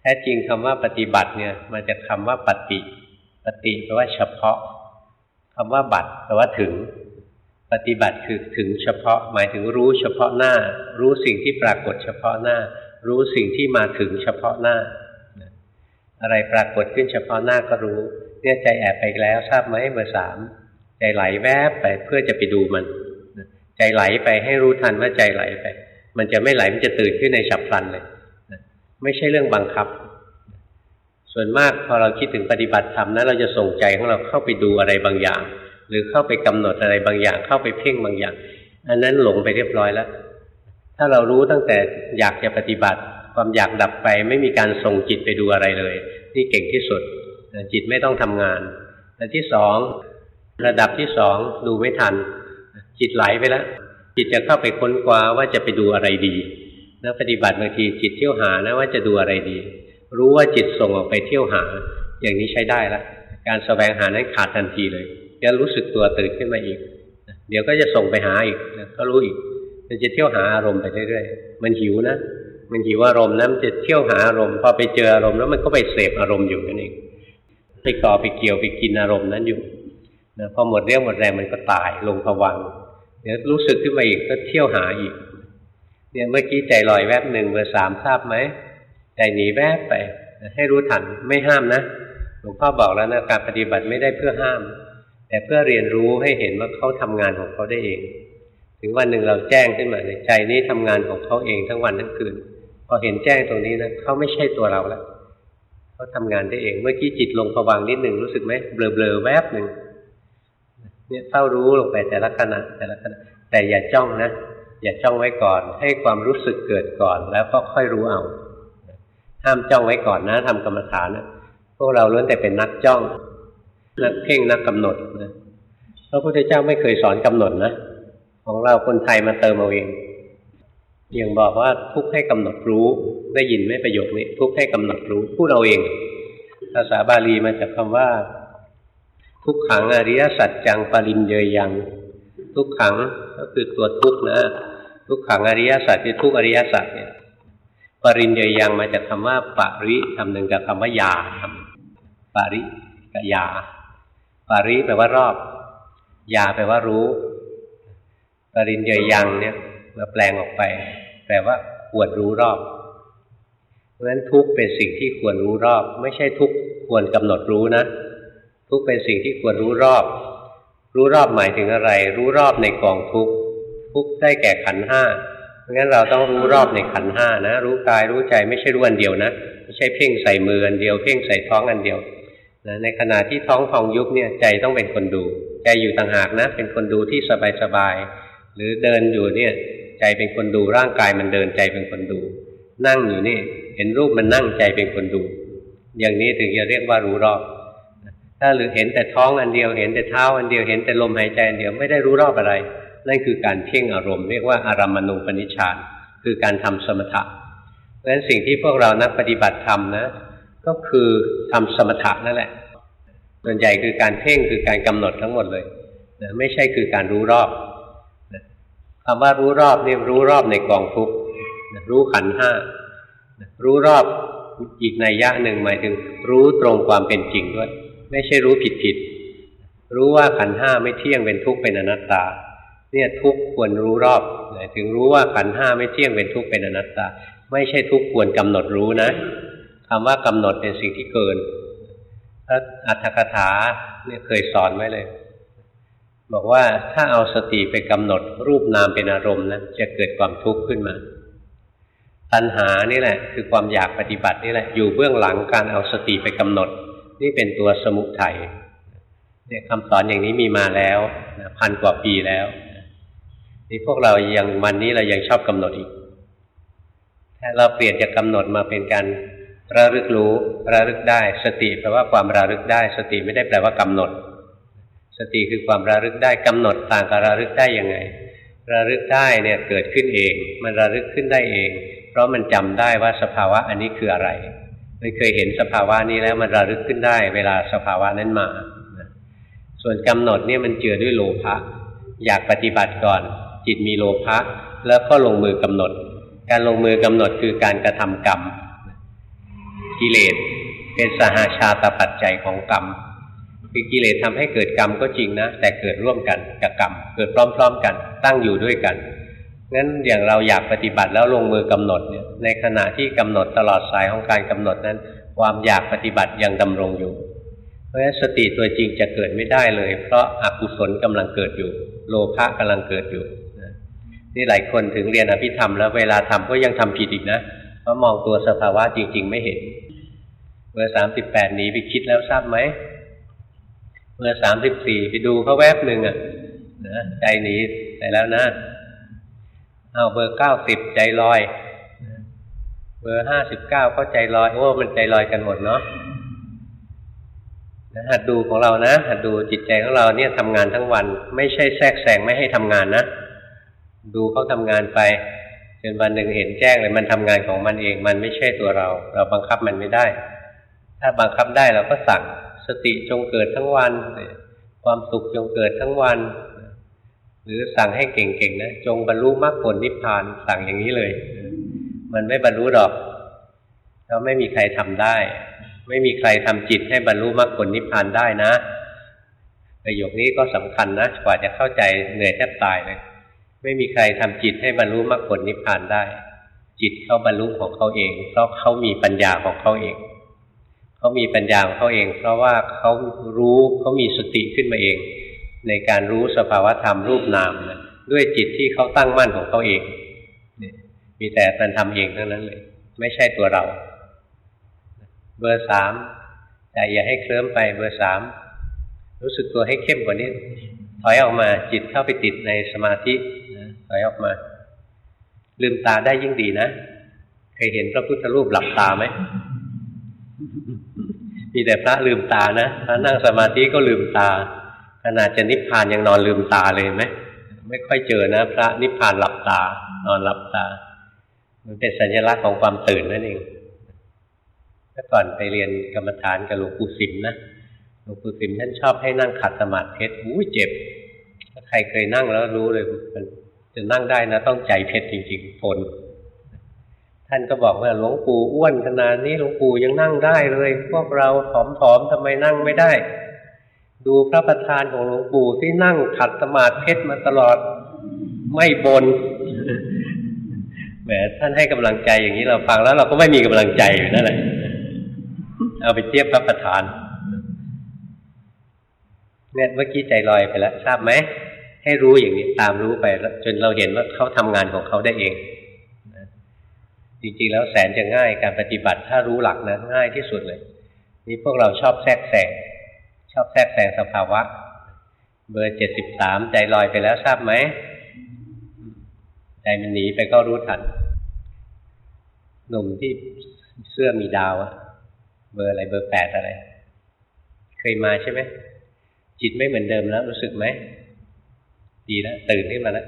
แท้จริงคำว่าปฏิบัติเนี่ยมันจะคำว่าปฏิ ปฏิแปลว่าเฉพาะคำว่าบัตแปลว่าถึง ปฏิบัติคือถึงเฉพาะ หมายถึงรู้เฉพาะหน้า รู้สิ่งที่ปรากฏเฉพาะหน้า รู้สิ่งที่มาถึงเฉพาะหน้า อะไรปรากฏขึ้นเฉพาะหน้าก็รู้ เนี่ยใจแอบไปแล้วทราบไหมเบอร์สามใจไหลแวบไปเพื่อจะไปดูมัน ใจไหลไปให้รู้ทันว่าใจไหลไป มันจะไม่ไหลมันจะตื่นขึ้นในฉับพลันเลยไม่ใช่เรื่องบังคับ ส่วนมากพอเราคิดถึงปฏิบัติธรรมนะเราจะส่งใจของเราเข้าไปดูอะไรบางอย่าง หรือเข้าไปกำหนดอะไรบางอย่าง เข้าไปเพ่งบางอย่าง อันนั้นหลงไปเรียบร้อยแล้ว ถ้าเรารู้ตั้งแต่อยากจะปฏิบัติ ความอยากดับไปไม่มีการส่งจิตไปดูอะไรเลย นี่เก่งที่สุด จิตไม่ต้องทำงานอันที่สองระดับที่สองดูไม่ทัน จิตไหลไปแล้ว จิตจะเข้าไปค้นคว้าว่าจะไปดูอะไรดีนะปฏิบัติบางทีจิตเที่ยวหานะว่าจะดูอะไรดี รู้ว่าจิตส่งออกไปเที่ยวหา อย่างนี้ใช้ได้ละการสแสวงหานั้นขาดทันทีเลยจะรู้สึกตัวตื่นขึ้นมาอีก เดี๋ยวก็จะส่งไปหาอีกก็รู้อีก มันจะเที่ยวหาอารมณ์ไปเรื่อยๆมันหิวนะมันหิวอารมณ์นะมันจะเที่ยวหาอารมณ์พอไปเจออารมณ์แล้วมันก็ไปเสพอารมณ์อยู่นั่นเองไปก่อไปเกี่ยวไปกินอารมณ์นั้นอยู่นะพอหมดเรี่ยวหมดแรงมันก็ตายลงผวัง เดี๋ยวรู้สึกขึ้นมาอีกก็เที่ยวหาอีก เนี่ยเมื่อกี้ใจลอยแวบหนึ่งเบอร์สามทราบไหมใจหนีแวบไป ให้รู้ทันไม่ห้ามนะหลวงพ่อบอกแล้วนะการปฏิบัติไม่ได้เพื่อห้าม แต่เพื่อเรียนรู้ให้เห็นว่าเขาทำงานของเขาได้เอง ถึงวันหนึ่งเราแจ้งขึ้นมาในใจนี้ทำงานของเขาเองทั้งวันทั้งคืนพอเห็นแจ้งตรงนี้นะเขาไม่ใช่ตัวเราแล้วเขาทำงานได้เอง เมื่อกี้จิตลงผวังนิดหนึ่งรู้สึกไหมเบลอเบลอแวบหนึ่ง เนี่ยเฝ้ารู้ลงไปแต่ละขณะแต่ละขณะแต่อย่าจ้องนะ อย่าจ้องไว้ก่อน ให้ความรู้สึกเกิดก่อน แล้วก็ค่อยรู้เอาห้ามจ้องไว้ก่อนนะทำกรรมฐานนะพวกเราล้วนแต่เป็นนักจ้อง นักเพ่งนักกำหนดนะพระพุทธเจ้าไม่เคยสอนกำหนดนะของเราคนไทยมาเติมเอาเองอย่างบอกว่าทุกให้กำหนดรู้ ได้ยินไหมประโยคนี้ ทุกให้กำหนดรู้พูดเราเอง ภาษาบาลีมาจากคาว่า ทุกขังอริยสัจจังปริมเยยยัง ทุกขังก็คือตัวทุกนะทุกขังอริยสัจคือทุกอริยสัจเนี่ยปริมเยยยังมาจากคาว่าปริคำหนึ่งกับคำว่ายาคำปริกับยาปริแปลว่ารอบ ยาแปลว่ารู้ปรินเยยยังเนี่ยมาแปลงออกไป แปลว่าควรรู้รอบเพราะฉะนั้นทุกเป็นสิ่งที่ควรรู้รอบ ไม่ใช่ทุกควรกำหนดรู้นะ ทุกเป็นสิ่งที่ควรรู้รอบ รู้รอบหมายถึงอะไร รู้รอบในกองทุกทุกได้แก่ขันห้าเพราะงั้นเราต้องรู้รอบในขันห้านะรู้กายรู้ใจไม่ใช่รู้อันเดียวนะไม่ใช่เพ่งใส่มืออันเดียว เพ่งใส่ท้องอันเดียวนะในขณะที่ท้องพองยุบเนี่ยใจต้องเป็นคนดู ใจอยู่ต่างหากนะ เป็นคนดูที่สบายๆหรือเดินอยู่เนี่ย ใจเป็นคนดูร่างกายมันเดินใจเป็นคนดู นั่งอยู่นี่ เห็นรูปมันนั่งใจเป็นคนดู อย่างนี้ถึงจะเรียกว่ารู้รอบ ถ้าหรือเห็นแต่ท้องอันเดียวเห็นแต่เท้าอันเดียวเห็นแต่ลมหายใจอันเดียวไม่ได้รู้รอบอะไร นั่นคือการเพ่งอารมณ์เรียกว่าอารามณูปนิชฌานคือการทำสมถะเพราะฉะนั้นสิ่งที่พวกเรานักปฏิบัติธรรมนะ ก็คือทำสมถะนั่นแหละส่วนใหญ่คือการเพ่งคือการกำหนดทั้งหมดเลยไม่ใช่คือการรู้รอบคำว่ารู้รอบนี่รู้รอบในกองทุกข์รู้ขันห้ารู้รอบอีกในยะหนึ่งหมายถึง รู้ตรงความเป็นจริงด้วย ไม่ใช่รู้ผิดผิดรู้ว่าขันห้าไม่เที่ยงเป็นทุกข์เป็นอนัตตา เนี่ยทุกข์ควรรู้รอบหมายถึงรู้ว่าขันห้าไม่เที่ยงเป็นทุกข์เป็นอนัตตา ไม่ใช่ทุกข์ควรกำหนดรู้นะคำว่ากำหนดเป็นสิ่งที่เกินพระอัตถกถาเนี่ยเคยสอนไว้เลย บอกว่าถ้าเอาสติไปกำหนดรูปนามเป็นอารมณ์นะจะเกิดความทุกข์ขึ้นมาตัณหานี่แหละ คือความอยากปฏิบัตินี่แหละอยู่เบื้องหลังการเอาสติไปกำหนด นี่เป็นตัวสมุทัยเนี่ยคำสอนอย่างนี้มีมาแล้วนะพันกว่าปีแล้วนี่พวกเรายังวันนี้เรายังชอบกำหนดอีก ถ้าเราเปลี่ยนจากกาหนดมาเป็นการระลึกรู้ระลึกได้ สติแปลว่าความระลึกได้ สติไม่ได้แปลว่ากำหนด สติคือความระลึกได้กำหนดต่างกับระลึกได้ยังไง ระลึกได้เนี่ยเกิดขึ้นเอง มันระลึกขึ้นได้เอง เพราะมันจำได้ว่าสภาวะอันนี้คืออะไร มันเคยเห็นสภาวะนี้แล้วมันระลึกขึ้นได้ เวลาสภาวะนั้นมา ส่วนกำหนดเนี่ยมันเจือด้วยโลภะ อยากปฏิบัติก่อน จิตมีโลภะแล้วก็ลงมือกำหนด การลงมือกำหนดคือการกระทำกรรม กิเลสเป็นสหาชาตปัจจัยของกรรมคือกิเลสทำให้เกิดกรรมก็จริงนะ แต่เกิดร่วมกันกับกรรม เกิดพร้อม ๆ กัน ตั้งอยู่ด้วยกัน งั้นอย่างเราอยากปฏิบัติแล้วลงมือกำหนดเนี่ยในขณะที่กำหนดตลอดสายของการกำหนดนั้น ความอยากปฏิบัติยังดำรงอยู่ เพราะฉะนั้นสติตัวจริงจะเกิดไม่ได้เลย เพราะอากุศลกำลังเกิดอยู่ โลภะกำลังเกิดอยู่นี่หลายคนถึงเรียนอภิธรรมแล้วเวลาทำก็ยังทำผิดอีกนะเพราะมองตัวสภาวะจริง ๆ ไม่เห็นเบอร์สามสิบแปดหนีไปคิดแล้วทราบไหมเบอร์สามสิบสี่ไปดูเขาแวบหนึ่งอะนะใจหนีไปแล้วนะ เอาเบอร์เก้าสิบใจลอย เบอร์ห้าสิบเก้าก็ใจลอยโอ้มันใจลอยกันหมดเนาะหัดดูของเรานะหัดดูจิตใจของเราเนี่ยทำงานทั้งวัน ไม่ใช่แทรกแซงไม่ให้ทำงานนะดูเขาทำงานไปจนวันหนึ่งเห็นแจ้งเลยมันทำงานของมันเอง มันไม่ใช่ตัวเรา เราบังคับมันไม่ได้ ถ้าบังคับได้เราก็สั่งสติจงเกิดทั้งวัน ความสุขจงเกิดทั้งวัน หรือสั่งให้เก่งๆนะจงบรรลุมรรคผลนิพพานสั่งอย่างนี้เลย มันไม่บรรลุดอกเราไม่มีใครทำได้ ไม่มีใครทำจิตให้บรรลุมรรคผลนิพพานได้นะประโยคนี้ก็สำคัญนะกว่าจะเข้าใจเหนื่อยแทบตายเลยไม่มีใครทำจิตให้บรรลุมรรคผลนิพพานได้ จิตเขาบรรลุของเขาเอง เพราะเขามีปัญญาของเขาเองเขามีปัญญาของเขาเอง เพราะว่าเขารู้เขามีสติขึ้นมาเอง ในการรู้สภาวธรรมรูปนามนะด้วยจิตที่เขาตั้งมั่นของเขาเองมีแต่มันทำเองเท่านั้นเลย ไม่ใช่ตัวเรา เบอร์สามแต่อย่าให้เคลิ้มไปเบอร์สามรู้สึกตัวให้เข้มกว่านี้ ถอยออกมาจิตเข้าไปติดในสมาธิถอยออกมา ลืมตาได้ยิ่งดีนะ เคยเห็นพระพุทธรูปหลับตาไหมมีแต่พระลืมตานะพระนั่งสมาธิก็ลืมตา ขนาดจะนิพพานยังนอนลืมตาเลยไหมไม่ค่อยเจอนะ พระนิพพานหลับตา นอนหลับตา มันเป็นสัญลักษณ์ของความตื่นนั่นเองเมื่อก่อนไปเรียนกรรมฐานกับหลวงปู่สิมนะหลวงปู่สิมท่านชอบให้นั่งขัดสมาธิเพชรอู้เจ็บถ้าใครเคยนั่งแล้วรู้เลยมันจะนั่งได้นะ ต้องใจเพชรจริงๆทนท่านก็บอกว่าหลวงปู่อ้วนขนาดนี้หลวงปู่ยังนั่งได้เลย พวกเราผอมๆทำไมนั่งไม่ได้ ดูพระประธานของหลวงปู่ที่นั่งขัดสมาธิเพชรมาตลอดไม่บนแหมท่านให้กำลังใจอย่างนี้เราฟังแล้ว เราก็ไม่มีกำลังใจอยู่นั่นแหละเอาไปเทียบพระประธานเนี่ยเมื่อกี้ใจลอยไปแล้วทราบไหมให้รู้อย่างนี้ตามรู้ไปจนเราเห็นว่าเขาทำงานของเขาได้เองจริงๆแล้วแสนจะง่ายการปฏิบัติถ้ารู้หลักนะง่ายที่สุดเลยนี่พวกเราชอบแทรกแซง ชอบแทรกแซงสภาวะ เบอร์เจ็ดสิบสามใจลอยไปแล้วทราบไหม ใจมันหนีไปก็รู้ทัน หนุ่มที่เสื้อมีดาวอะเบอร์อะไรเบอร์แปดอะไร เคยมาใช่ไหม จิตไม่เหมือนเดิมแล้ว รู้สึกไหม ดีแล้ว ตื่นขึ้นมาแล้ว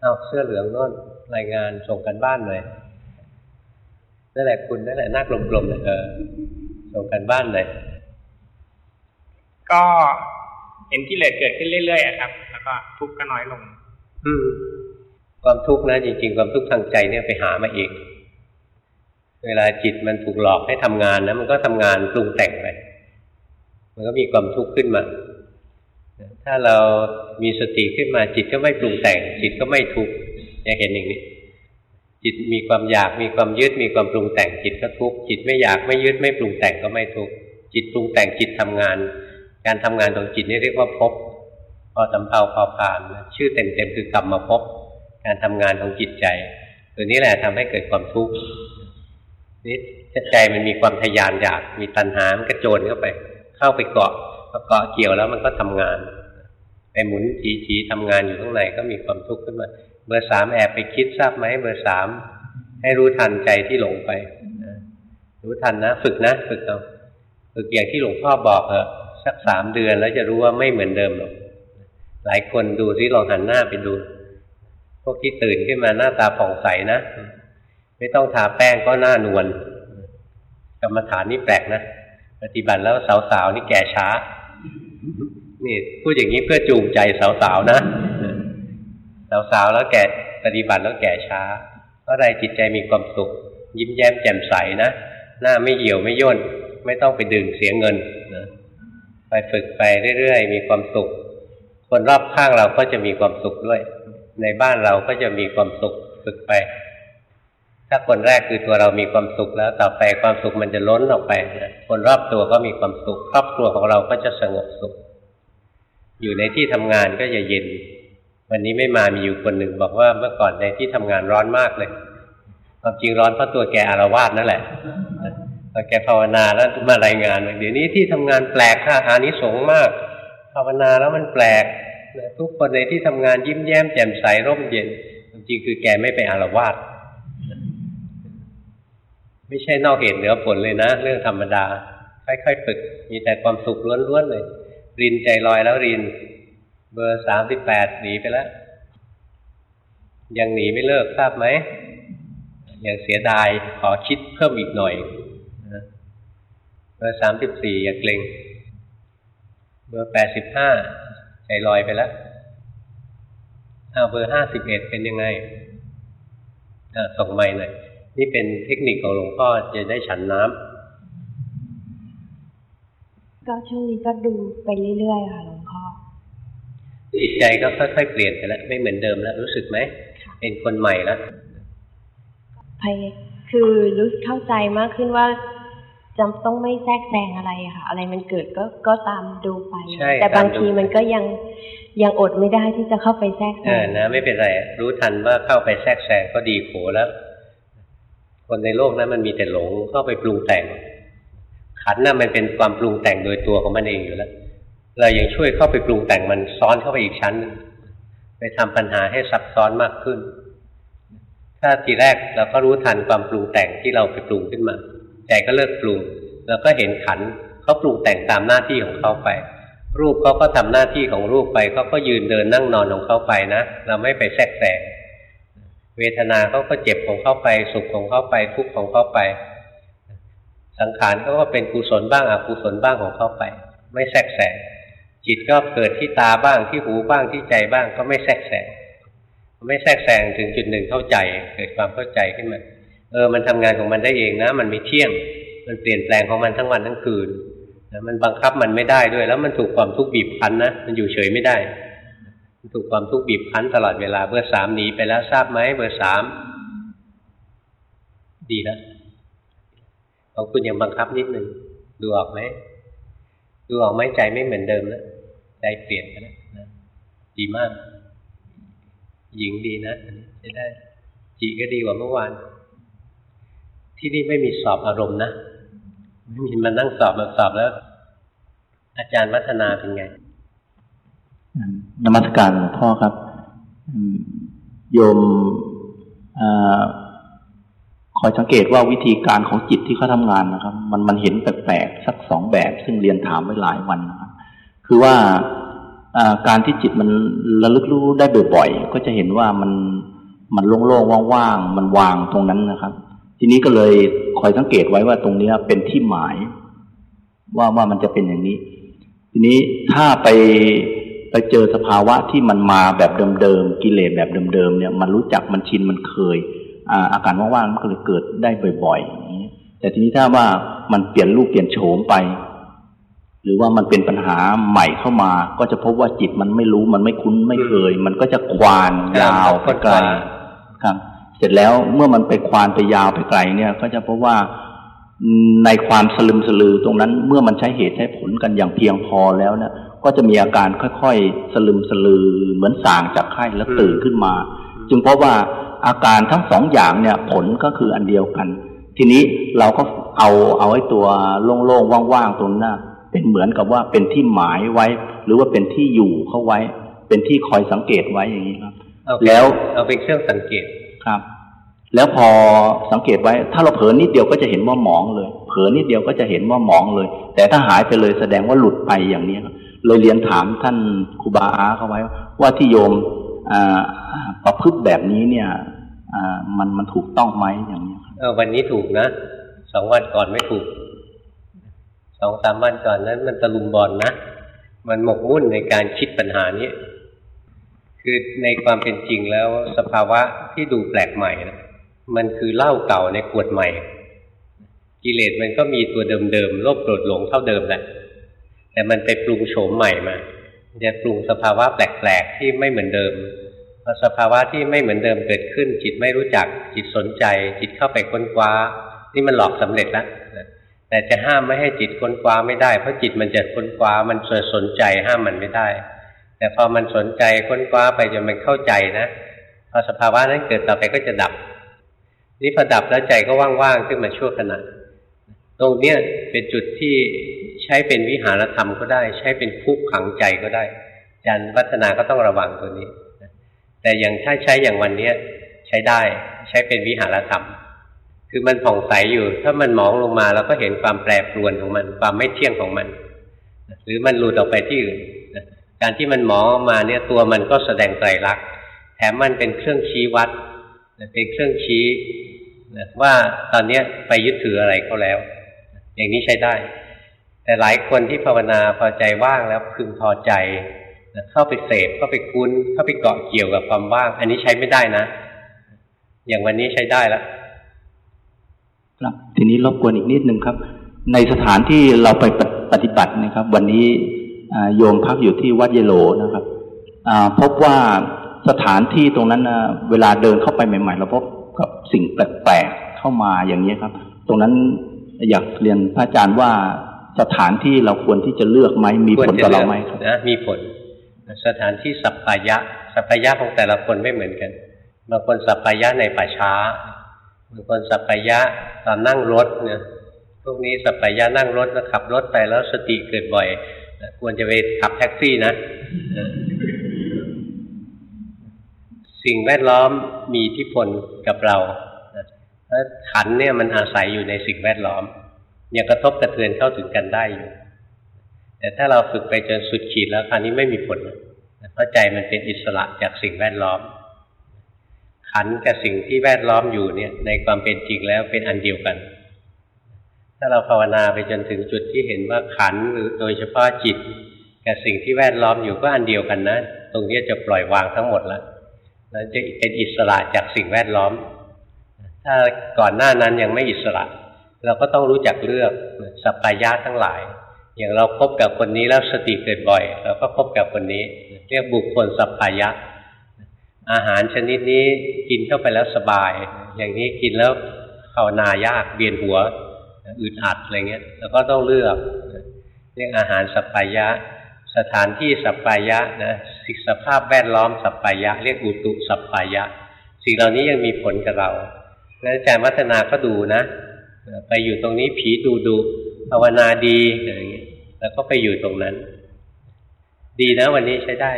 เอาเสื้อเหลืองน่นรายงานส่งกันบ้านเลยนั่นแหละคุณนั่นแหละหน้ากลมๆเลยเออส่งกันบ้านเลย ก็เห็นกิเลสเกิดขึ้นเรื่อยๆครับ แล้วก็ทุกข์ก็น้อยลง อืมความทุกข์นะจริง ๆ ความทุกข์ทางใจเนี่ยไปหามาเองเวลาจิตมันถูกหลอกให้ทำงานนะมันก็ทำงานปรุงแต่งไปมันก็มีความทุกข์ขึ้นมา ถ้าเรามีสติขึ้นมาจิตก็ไม่ปรุงแต่ง จิตก็ไม่ทุกข์จะเห็นอย่างนี้ จิตมีความอยากมีความยึดมีความปรุงแต่งจิตก็ทุกข์จิตไม่อยากไม่ยึดไม่ปรุงแต่งก็ไม่ทุกข์จิตปรุงแต่งจิตทำงาน การทำงานของจิตนี่เรียกว่าภพพอสำเพาพอผ่าน ชื่อเต็มๆคือกรรมมาภพการทำงานของจิตใจ ตัวนี้แหละทำให้เกิดความทุกข์นี่ใจมันมีความทยานอยากมีตัณหา มันกระโจนเข้าไป เข้าไปเกาะพอเกาะเกี่ยวแล้วมันก็ทำงานไปหมุนจีจีทำงานอยู่ข้างในก็มีความทุกข์ขึ้นมาเบอร์สามแอบไปคิดทราบไหมเบอร์สามให้รู้ทันใจที่หลงไปรู้ทันนะ ฝึกนะ ฝึกเอาฝึกอย่างที่หลวงพ่อบอกเถอะ สักสามเดือนแล้วจะรู้ว่าไม่เหมือนเดิมหรอกหลายคนดูที่ลองหันหน้าไปดู พวกที่ตื่นขึ้นมาหน้าตาผ่องใสนะ ไม่ต้องทาแป้งก็หน้านวลกรรมฐานนี่แปลกนะปฏิบัติแล้วสาวๆนี่แก่ช้า นี่พูดอย่างนี้เพื่อจูงใจสาวๆนะสาวๆแล้วแก่ปฏิบัติแล้วแก่ช้า เพราะอะไรจิตใจมีความสุข ยิ้มแย้มแจ่มใสนะ หน้าไม่เหี่ยวไม่ย่น ไม่ต้องไปดึงเสียเงินนะ ไปฝึกไปเรื่อยๆ มีความสุข คนรอบข้างเราก็จะมีความสุขด้วย ในบ้านเราก็จะมีความสุขฝึกไป ถ้าคนแรกคือตัวเรามีความสุขแล้ว ต่อไปความสุขมันจะล้นออกไปนะคนรอบตัวก็มีความสุข ครอบครัวของเราก็จะสงบสุข อยู่ในที่ทำงานก็จะเย็น วันนี้ไม่มามีอยู่คนหนึ่งบอกว่าเมื่อก่อนในที่ทำงานร้อนมากเลยความจริงร้อนเพราะตัวแกอารวาสนั่นแหละ อแกภาวนาแล้วมารายงานเดี๋ยวนี้ที่ทำงานแปลกค่ะอานิสงส์มาก ภาวนาแล้วมันแปลกทุกคนในที่ทำงานยิ้มแย้มแจ่มใสร่มเย็นจริงคือแกไม่ไปอารวาสไม่ใช่นอกเหตุเหนือผลเลยนะ เรื่องธรรมดา ค่อยๆฝึก มีแต่ความสุขล้วนๆเลย รินใจลอยแล้วริน เบอร์สามสิบแปดหนีไปแล้ว ยังหนีไม่เลิกทราบไหมยังเสียดายขอคิดเพิ่มอีกหน่อย เบอร์สามสิบสี่อย่าเกรงเบอร์แปดสิบห้าใจลอยไปแล้วอ้าวเบอร์ห้าสิบเอ็ดเป็นยังไงอ่าส่งใหม่หน่อยนี่เป็นเทคนิคของหลวงพ่อจะได้ฉันน้ำก็ช่วงนี้ก็ดูไปเรื่อยๆค่ะหลวงพ่อจิตใจก็ค่อยๆเปลี่ยนไปแล้ว ไม่เหมือนเดิมแล้ว รู้สึกไหม เป็นคนใหม่แล้วพยคือรู้เข้าใจมากขึ้นว่า จำต้องไม่แทรกแซงอะไรค่ะ อะไรมันเกิดก็ก็ตามดูไป แต่บางทีมันก็ยังยังอดไม่ได้ที่จะเข้าไปแทรกแซงนะไม่เป็นไร รู้ทันว่าเข้าไปแทรกแซงก็ดีโขแล้วคนในโลกนั้นมันมีแต่หลงเข้าไปปรุงแต่ง ขันน่ะมันเป็นความปรุงแต่งโดยตัวของมันเองอยู่แล้วเรายังช่วยเข้าไปปรุงแต่งมันซ้อนเข้าไปอีกชั้นนึงไปทำปัญหาให้ซับซ้อนมากขึ้น ถ้าทีแรกเราก็รู้ทันความปรุงแต่งที่เราไปปรุงขึ้นมา ใจก็เลิกปรุง แล้วก็เห็นขันเขาปรุงแต่งตามหน้าที่ของเขาไป รูปเขาก็ทำหน้าที่ของรูปไปเขาก็ยืนเดินนั่งนอนของเขาไปนะ เราไม่ไปแทรกแซงเวทนาเขาก็เจ็บของเขาไป สุขของเขาไป ทุกข์ของเขาไป สังขารเขาก็เป็นกุศลบ้างอกุศลบ้างของเขาไป ไม่แทรกแซงจิตก็เกิดที่ตาบ้างที่หูบ้างที่ใจบ้างก็ไม่แทรกแซงไม่แทรกแซงถึงจุดหนึ่งเข้าใจเกิดความเข้าใจขึ้นมา เออมันทำงานของมันได้เองนะ มันไม่เที่ยง มันเปลี่ยนแปลงของมันทั้งวันทั้งคืนนะมันบังคับมันไม่ได้ด้วย แล้วมันถูกความทุกข์บีบคั้นนะมันอยู่เฉยไม่ได้ มันถูกความทุกข์บีบคั้นตลอดเวลาเบอร์สามหนีไปแล้วทราบไหมเบอร์สามดีแล้วของคุณยังบังคับนิดนึงดูออกไหมดูออกไหมใจไม่เหมือนเดิมแล้วใจเปลี่ยนไปแล้วนะดีมาก หญิงดีนะจะได้จีก็ดีกว่าเมื่อวาน ที่นี่ไม่มีสอบอารมณ์นะไม่มีมานั่งสอบมาสอบแล้ว อาจารย์วัฒนาเป็นไงนมัสการหลวงพ่อครับโยมอคอยสังเกตว่าวิธีการของจิตที่เขาทำงานนะครับ มันมันเห็นแปลกๆสักสองแบบ ซึ่งเรียนถามไว้หลายวันนะครับคือว่าการที่จิตมันระลึกรู้ได้บ่อยๆ ก็จะเห็นว่ามันมันโล่งๆว่างๆ มันวางตรงนั้นนะครับ ทีนี้ก็เลยคอยสังเกตไว้ว่าตรงนี้เป็นที่หมาย ว่าว่ามันจะเป็นอย่างนี้ ทีนี้ถ้าไปไปเจอสภาวะที่มันมาแบบเดิมๆกิเลสแบบเดิมๆเนี่ย มันรู้จักมันชินมันเคยอาอาการว่างๆมันก็เลยเกิดได้บ่อยๆแต่ทีนี้ถ้าว่ามันเปลี่ยนรูปเปลี่ยนโฉมไป หรือว่ามันเป็นปัญหาใหม่เข้ามา ก็จะพบว่าจิตมันไม่รู้มันไม่คุ้นไม่เคย มันก็จะควานยาวไปไกลครับ เสร็จแล้วเมื่อมันไปควานไปยาวไปไกลเนี่ย ก็จะพบว่าในความสลึมสลือตรงนั้นเมื่อมันใช้เหตุใช้ผลกันอย่างเพียงพอแล้วเนี่ยก็จะมีอาการค่อยๆ สลึมสลือเหมือนสางจากไข้แล้วตื่นขึ้นมา จึงเพราะว่าอาการทั้งสองอย่างเนี่ยผลก็คืออันเดียวกัน ทีนี้เราก็เอาเอาไอ้ตัวโล่งๆว่างๆตรงหน้าเป็นเหมือนกับว่าเป็นที่หมายไว้ หรือว่าเป็นที่อยู่เข้าไว้ เป็นที่คอยสังเกตไว้อย่างนี้ครับ แล้วเอาเป็นเครื่องสังเกต ครับ แล้วพอสังเกตไว้ ถ้าเราเผลอนิดเดียวก็จะเห็นว่าหมองเลย เผลอนิดเดียวก็จะเห็นว่าหมองเลย แต่ถ้าหายไปเลยแสดงว่าหลุดไปอย่างนี้เลยเรียนถามท่านครูบาอาเขาไว้ ว่าที่โยมประพฤติแบบนี้เนี่ยมันมันถูกต้องไหมอย่างนี้เออวันนี้ถูกนะสองวันก่อนไม่ถูกสองสามวันก่อนนั้นมันตะลุมบอลนนะมันหมกมุ่นในการคิดปัญหานี้ คือในความเป็นจริงแล้วสภาวะที่ดูแปลกใหม่นะมันคือเหล้าเก่าในขวดใหม่ กิเลสมันก็มีตัวเดิมๆโลภโกรธหลงเท่าเดิมแหละแต่มันไปปรุงโฉมใหม่มาจะปรุงสภาวะแปลกๆที่ไม่เหมือนเดิมพอสภาวะที่ไม่เหมือนเดิมเกิดขึ้น จิตไม่รู้จัก จิตสนใจ จิตเข้าไปค้นคว้า นี่มันหลอกสำเร็จแล้วแต่จะห้ามไม่ให้จิตค้นคว้าไม่ได้เพราะจิตมันจะค้นคว้ามันสนใจห้ามมันไม่ได้ แต่พอมันสนใจค้นคว้าไปจนมันเข้าใจนะพอสภาวะนั้นเกิดต่อไปก็จะดับ นี่พอดับแล้วใจก็ว่างๆขึ้นมาชั่วขณะตรงเนี้ยเป็นจุดที่ใช้เป็นวิหารธรรมก็ได้ ใช้เป็นคุกขังใจก็ได้อาจารย์วัฒนาก็ต้องระวังตัวนี้ แต่อย่างถ้าใช้อย่างวันเนี้ยใช้ได้ใช้เป็นวิหารธรรม คือมันผ่องใสอยู่ ถ้ามันมองลงมาเราก็เห็นความแปรปรวนของมัน ความไม่เที่ยงของมัน หรือมันหลุดออกไปที่อื่น การที่มันหมองออกมาเนี่ยตัวมันก็แสดงไตรลักษณ์แถมมันเป็นเครื่องชี้วัดเป็นเครื่องชี้ว่าตอนนี้ไปยึดถืออะไรเขาแล้ว อย่างนี้ใช้ได้ แต่หลายคนที่ภาวนาพอใจว่างแล้วพึงพอใจเข้าไปเสพเข้าไปคุ้น เข้าไปเกาะเกี่ยวกับความว่าง อันนี้ใช้ไม่ได้นะ อย่างวันนี้ใช้ได้แล้วครับทีนี้รบกวนอีกนิดนึงครับ ในสถานที่เราไปปฏิบัตินะครับ วันนี้ โยมพักอยู่ที่วัดเยโลนะครับพบว่าสถานที่ตรงนั้นเวลาเดินเข้าไปใหม่ๆเราพบกับสิ่งแปลกๆเข้ามาอย่างนี้ครับ ตรงนั้นอยากเรียนพระอาจารย์ว่าสถานที่เราควรที่จะเลือกไหมมีผลต่อเราไหมครับนะมีผล สถานที่สัปปายะสัปปายะของแต่ละคนไม่เหมือนกันบางคนสัปปายะในป่าช้าบางคนสัปปายะตอนนั่งรถเนี่ยพวกนี้สัปปายะนั่งรถแล้วขับรถไปแล้วสติเกิดบ่อย ควรจะไปขับแท็กซี่นะ สิ่งแวดล้อมมีอิทธิพลกับเราแล้วขันเนี่ยมันอาศัยอยู่ในสิ่งแวดล้อม ยังกระทบกระเทือนเข้าถึงกันได้อยู่ แต่ถ้าเราฝึกไปจนสุดขีดแล้วคราวนี้ไม่มีผลเพราะใจมันเป็นอิสระจากสิ่งแวดล้อม ขันกับสิ่งที่แวดล้อมอยู่เนี่ย ในความเป็นจริงแล้วเป็นอันเดียวกัน ถ้าเราภาวนาไปจนถึงจุดที่เห็นว่าขันหรือโดยเฉพาะจิตกับสิ่งที่แวดล้อมอยู่ก็อันเดียวกันนะ ตรงนี้จะปล่อยวางทั้งหมดแล้วแล้วจะเป็นอิสระจากสิ่งแวดล้อม ถ้าก่อนหน้านั้นยังไม่อิสระ เราก็ต้องรู้จักเลือกสัพพายะทั้งหลาย อย่างเราครบกับคนนี้แล้วสติเกิดบ่อย เราก็คบกับคนนี้ เรียกบุคคลสัพพายะ อาหารชนิดนี้กินเข้าไปแล้วสบาย อย่างนี้กินแล้วภาวนายากเบียนหัว อึดอัดอะไรเงี้ยเราก็ต้องเลือกเรียกอาหารสัพพายะ สถานที่สัปปายะนะสิสภาพแวดล้อมสัปปายะ เรียกอุตุสัปปายะ สิ่งเหล่านี้ยังมีผลกับเราแล้วอาจารย์วัฒนาก็ดูนะ ไปอยู่ตรงนี้ผีดูดูภาวนาดีอะไรเงี้ยแล้วก็ไปอยู่ตรงนั้น ดีนะวันนี้ใช้ได้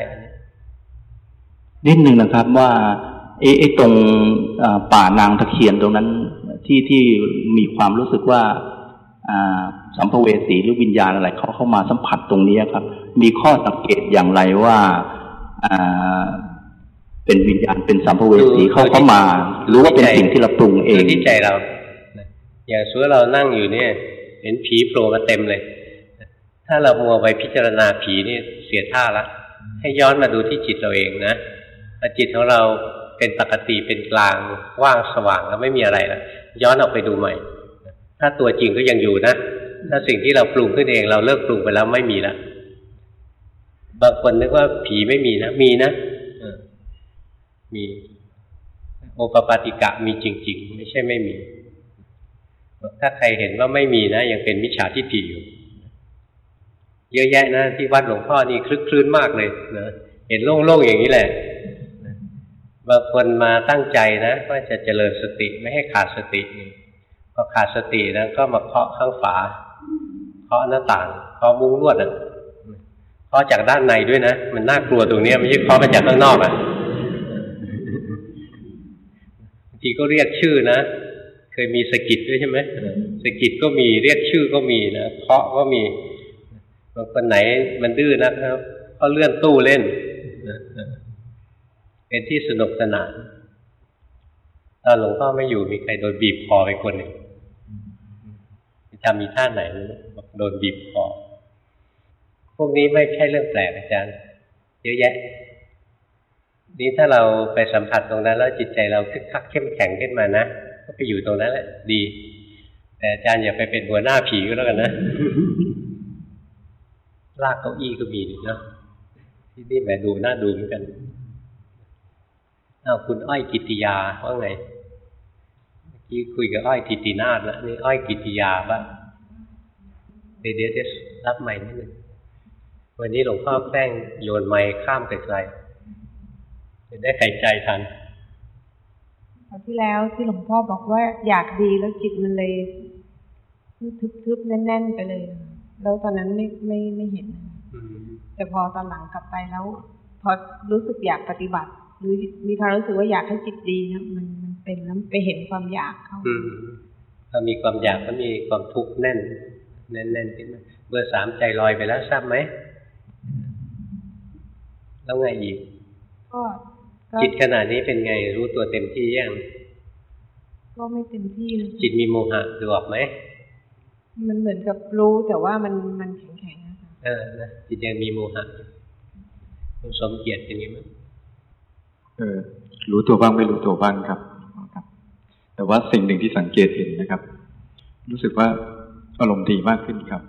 นิดหนึ่งนะครับว่าไอ้ไอ้ตรงป่านางตะเคียนตรงนั้น ที่ที่มีความรู้สึกว่าสัมภเวสีหรือวิญญาณอะไรเขาเข้ามาสัมผัสตรงนี้ครับ มีข้อสังเกตอย่างไรว่าเป็นวิญญาณเป็นสัมภเวสีเข้าเข้ามา หรือว่าเป็นสิ่งที่เราปรุงเองที่ใจเรา อย่างสมมติเรานั่งอยู่เนี่ย เห็นผีโผล่มาเต็มเลย ถ้าเรามัวไปพิจารณาผีนี่เสียท่าละ ให้ย้อนมาดูที่จิตเราเองนะจิตของเราเป็นปกติเป็นกลางว่างสว่างแล้วไม่มีอะไรแล้ว ย้อนออกไปดูใหม่ ถ้าตัวจริงก็ยังอยู่นะ ถ้าสิ่งที่เราปรุงขึ้นเอง เราเลิกปรุงไปแล้วไม่มีละบางคนนึกว่าผีไม่มีนะ มีนะมีโอปปาติกะมีจริง ๆ ไม่ใช่ไม่มี ถ้าใครเห็นว่าไม่มีนะ ยังเป็นมิจฉาทิฏฐิอยู่ เยอะแยะนะที่วัดหลวงพ่อนี่คลึกคลื้นมากเลยนะเห็นโล่งๆอย่างนี้แหละ บางคนมาตั้งใจนะว่าจะเจริญสติไม่ให้ขาดสติพอขาดสตินะก็มาเคาะข้างฝาเคาะหน้าต่างเคาะมุ้งลวดอะเคาะจากด้านในด้วยนะมันน่ากลัวตรงนี้ไม่ใช่เคาะมาจากข้างนอกอะบางทีก็เรียกชื่อนะเคยมีสกิดด้วยใช่ไหมสกิดก็มีเรียกชื่อก็มีนะเคาะก็มีบางคนไหนมันดื้อนะครับก็เลื่อนตู้เล่น เป็นที่สนุกสนานตอนหลวงพ่อไม่อยู่มีใครโดนบีบคอไปคนหนึ่งทำมีท่าไหนบอกโดนบีบคอพวกนี้ไม่ใช่เรื่องแปลกอาจารย์ เยอะแยะ นี่ถ้าเราไปสัมผัสตรงนั้น แล้วจิตใจเราคึกคักเข้มแข็งขึ้นมานะก็ไปอยู่ตรงนั้นแหละ ดี แต่อาจารย์อย่าไปเป็นหัวหน้าผีก็แล้วกันนะลากเก้าอี้ก็มีนะที่นี่แหมดูน่าดูเหมือนกัน อาคุณอ้อยกิติยาว่าไงเมื่อกี้คุยกับอ้อยกิตินาถแล้วนี่อ้อยกิติยาบ้างเดี๋ยวเดี๋ยวรับใหม่นิดนึงวันนี้หลวงพ่อแป้งโยนไม้ข้ามไกลๆจะได้หายใจทันคราวที่แล้วที่หลวงพ่อบอกว่าอยากดีแล้วจิตมันเลยทึบๆแน่นๆไปเลย แล้วตอนนั้นไม่ไม่ไม่เห็นแต่พอตอนหลังกลับไปแล้ว พอรู้สึกอยากปฏิบัติ หรือมีความรู้สึกว่าอยากให้จิตดีนะมันมันเป็นแล้วไปเห็นความอยากเข้าถ้ามีความอยากก็มีความทุกข์แน่น แน่นแน่นขึ้นมาเบอร์สามใจลอยไปแล้วทราบไหมแล้วไงอีกก็จิตขนาดนี้เป็นไงรู้ตัวเต็มที่ยังก็ไม่เต็มที่เลยจิตมีโมหะดูออกไหมมันเหมือนกับรู้แต่ว่ามันมันแข็งแข็งนะคะเออนะจิตยังมีโมหะคุณสมเกียรติอย่างนี้มั้ย เออรู้ตัวบ้างไม่รู้ตัวบ้างครับครับ แต่ว่าสิ่งหนึ่งที่สังเกตเห็นนะครับ รู้สึกว่าอารมณ์ดีมากขึ้นครับ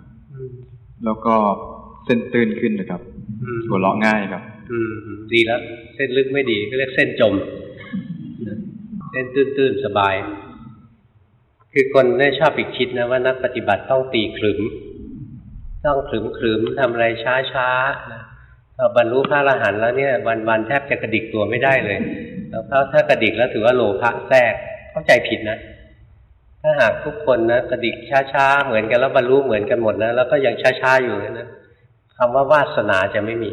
แล้วก็เส้นตื้นขึ้นนะครับหัวเราะง่ายครับ อืมดีแล้ว เส้นลึกไม่ดีก็เรียกเส้นจม เส้นตื้นๆสบาย คือคนได้ชอบอีกคิดนะว่านักปฏิบัติต้องตีขลึมต้องขลึมขลึมทำอะไรช้าช้านะ พอบรรลุพระอรหันต์แล้วเนี่ยวันวันแทบจะกระดิกตัวไม่ได้เลย แล้วถ้ากระดิกแล้วถือว่าโลภะแทรกเข้าใจผิดนะ ถ้าหากทุกคนนะกระดิกช้าๆเหมือนกันแล้วบรรลุเหมือนกันหมดนะแล้วก็ยังช้าๆอยู่นะคำว่าวาสนาจะไม่มี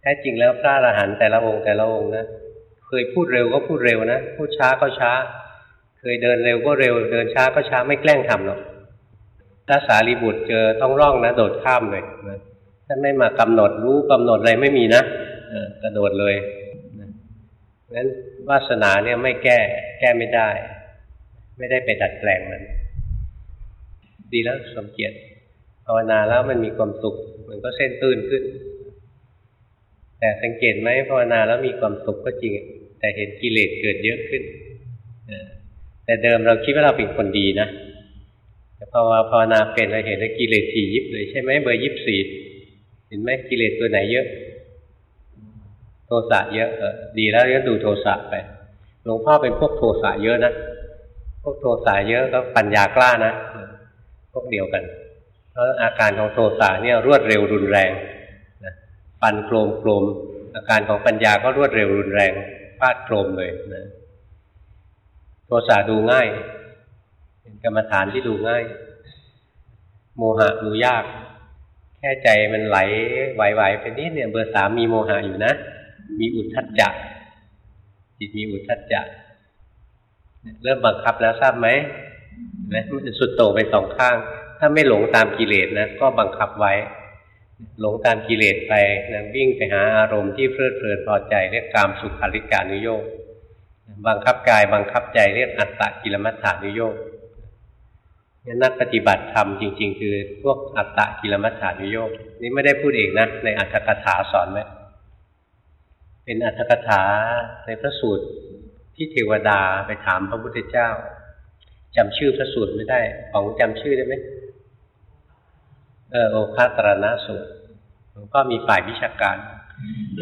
แท้จริงแล้วพระอรหันต์แต่ละองค์แต่ละองค์นะเคยพูดเร็วก็พูดเร็วนะพูดช้าก็ช้า เคยเดินเร็วก็เร็ว เดินช้าก็ช้าไม่แกล้งทำหรอกถ้าสารีบุตรเจอต้องร่องนะ โดดข้ามเลยนะ ท่านไม่มากำหนดรู้กำหนดอะไรไม่มีนะกระโดดเลยเพราะฉะนั้นวาสนาเนี่ยไม่แก้แก้ไม่ได้ ไม่ได้ไปดัดแปลงมัน ดีแล้วสมเกียรติภาวนาแล้วมันมีความสุข มันก็เส้นตื้นขึ้น แต่สังเกตไหมภาวนาแล้วมีความสุขก็จริง แต่เห็นกิเลสเกิดเยอะขึ้นแต่เดิมเราคิดว่าเราเป็นคนดีนะแต่พอภาวนาเป็นเราเห็นว่ากิเลสถี่ยิบเลยใช่ไหมเบอร์ยิบสี่ เห็นไหมกิเลสตัวไหนเยอะ โทสะเยอะเออดีแล้วก็ดูโทสะไปหลวงพ่อเป็นพวกโทสะเยอะนะพวกโทสะเยอะก็ปัญญากล้านะพวกเดียวกัน เพราะอาการของโทสะเนี่ยรวดเร็วรุนแรงนะปันโครมโครมอาการของปัญญาก็รวดเร็วรุนแรงฟาดโครมเลยนะโทสะดูง่าย เป็นกรรมฐานที่ดูง่าย โมหะดูยาก ค่ใจมันไหลไหวๆไปนิดเนี่ยเบอร์สามมีโมหะอยู่นะ มีอุทธัจจะจิตมีอุทธัจจะเริ่มบังคับแล้วทราบไหมไหมมันจะสุดโต่งไปสองข้าง ถ้าไม่หลงตามกิเลสนะก็บังคับไว้ หลงตามกิเลสไปนะวิ่งไปหาอารมณ์ที่เพลิดเพลินพอใจเรียกกามสุขาริการุโยกบังคับกายบังคับใจเรียกอัตตะกิลมัฏฐานุโยก นักปฏิบัติธรรมจริง ๆ คือพวกอัตตะกิลมัฏฐานุโยกนี่ไม่ได้พูดเองนะ ในอัตถกถาสอนไว้เป็นอัตถกถาในพระสูตรที่เทวดาไปถามพระพุทธเจ้าจำชื่อพระสูตรไม่ได้ ของจำชื่อได้ไหมเออโอคาตรณสูตรหลวงพ่อมีฝ่ายวิชาการ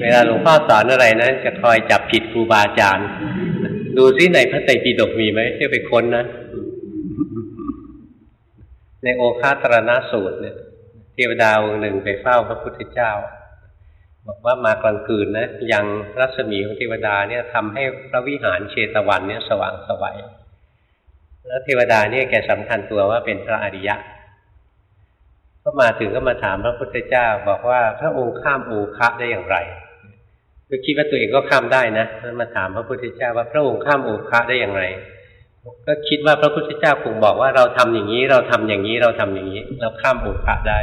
เวลาหลวงพ่อสอนอะไรนะจะคอยจับผิดครูบาอาจารย์ ดูซิในพระไตรปิฎกมีไหมเที่ยวไปค้นนะ ในโอคาตรณสูตรเนี่ยเทวดาองค์หนึ่งไปเฝ้าพระพุทธเจ้า บอกว่ามากลางคืนนะยังรัศมีของเทวดาเนี่ยทำให้พระวิหารเชตวันเนี่ยสว่างสวัยแล้วเทวดาเนี่ยแกสำคัญตัวว่าเป็นพระอริยะก็มาถึงก็มาถามพระพุทธเจ้า บอกว่าพระองค์ข้ามโอคะได้อย่างไรก็คิดว่าตัวเองก็ข้ามได้นะมาถามพระพุทธเจ้าว่าพระองค์ข้ามโอคะได้อย่างไร ก็คิดว่าพระพุทธเจ้าคงบอกว่าเราทำอย่างนี้เราทำอย่างนี้เราทำอย่างนี้ เราข้ามโอคะได้